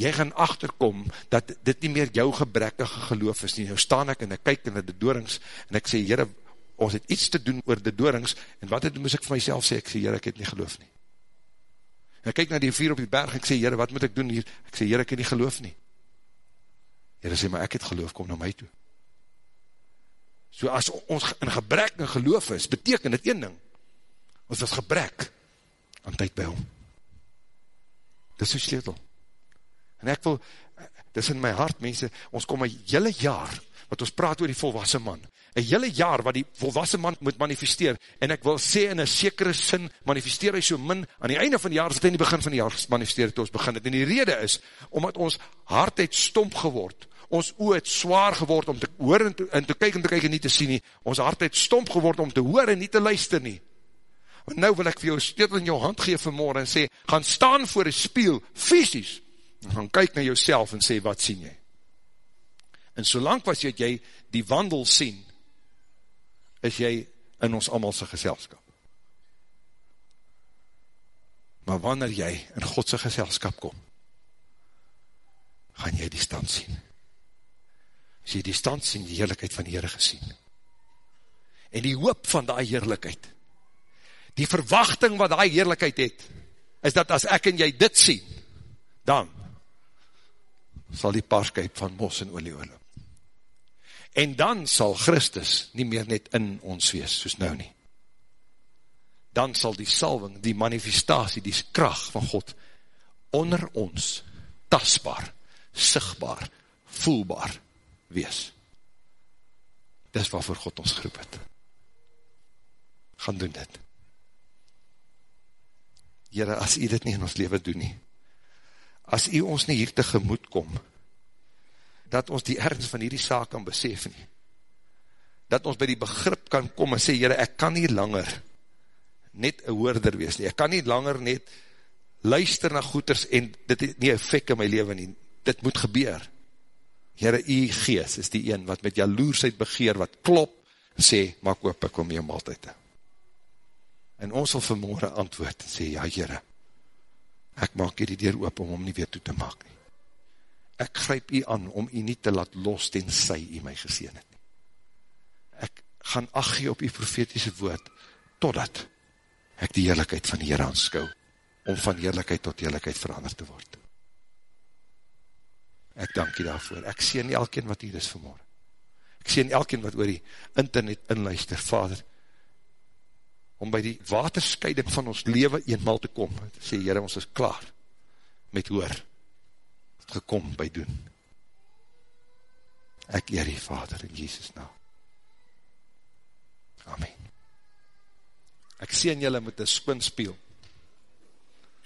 Jy gaan achterkom dat dit nie meer jou gebrekkige geloof is nie. Nou staan ek en ek kyk in die doorings en ek sê, Heere, ons het iets te doen oor die doorings en wat het moes ek vir myself sê? Ek sê, Heere, ek het nie geloof nie. En ek kyk na die vier op die berg ek sê, Heere, wat moet ek doen hier? Ek sê, Heere, ek het nie geloof nie. Heere sê, maar ek het geloof, kom na my toe. So as ons in gebrek in geloof is, beteken dit een ding, ons is gebrek aan tyd by hom. Dit is so sleutel. En ek wil, dit is in my hart, mense, ons kom een hele jaar, wat ons praat oor die volwassen man, een hele jaar wat die volwassen man moet manifesteer, en ek wil sê in een sekere sin, manifesteer hy so min. Aan die einde van die jaar, as het in die begin van die jaar manifesteer het, ons begin het, en die rede is, omdat ons hart het stomp geword, ons oor het zwaar geword om te hoor en te, en te kyk en te kyk en nie te sien nie, ons hart het stomp geword om te hoor en nie te luister nie, want nou wil ek vir jou stetel in jou hand geef vanmorgen en sê, gaan staan voor een spiel, fysisk, en gaan kyk na jouself en sê, wat sien jy? En solang was jy, jy die wandel sien, is jy in ons allemaalse geselskap. Maar wanneer jy in Godse geselskap kom, gaan jy die stand sien as jy die stand sien, die heerlijkheid van die Heere gesien. En die hoop van die heerlijkheid, die verwachting wat die heerlijkheid het, is dat as ek en jy dit sien, dan sal die paarskuip van mos en olie oorloop. En dan sal Christus nie meer net in ons wees, soos nou nie. Dan sal die salving, die manifestatie, die kracht van God, onder ons, tasbaar, sigtbaar, voelbaar, wees. Dis waarvoor God ons geroep het. Gaan doen dit. Heren, as u dit nie in ons leven doen nie, as u ons nie hier tegemoet kom, dat ons die ernst van hierdie saak kan besef nie, dat ons by die begrip kan kom en sê, Heren, ek kan nie langer net een hoorder wees nie, ek kan nie langer net luister na goeders en dit het nie effect in my leven nie, dit moet gebeur, Heere, u gees is die een wat met jaloersheid begeer, wat klop, sê, maak oop, ek kom jou maaltijd. En ons sal vanmorgen antwoord, en sê, ja Heere, ek maak hier die deur oop, om om nie weer toe te maak nie. Ek gryp u aan, om u nie te laat los, ten sy u my geseen het. Ek gaan achtje op u profetiese woord, totdat ek die heerlijkheid van die Heer aanskou, om van heerlijkheid tot heerlijkheid verander te word. Ek dank jy daarvoor. Ek sien elkeen wat hier is vanmorgen. Ek sien elkeen wat oor die internet inluister, Vader, om by die waterscheiding van ons leven eenmaal te kom, sê, Heere, ons is klaar met hoor, gekom by doen. Ek eer die Vader in Jesus naam. Amen. Ek sien julle met een spinspiel,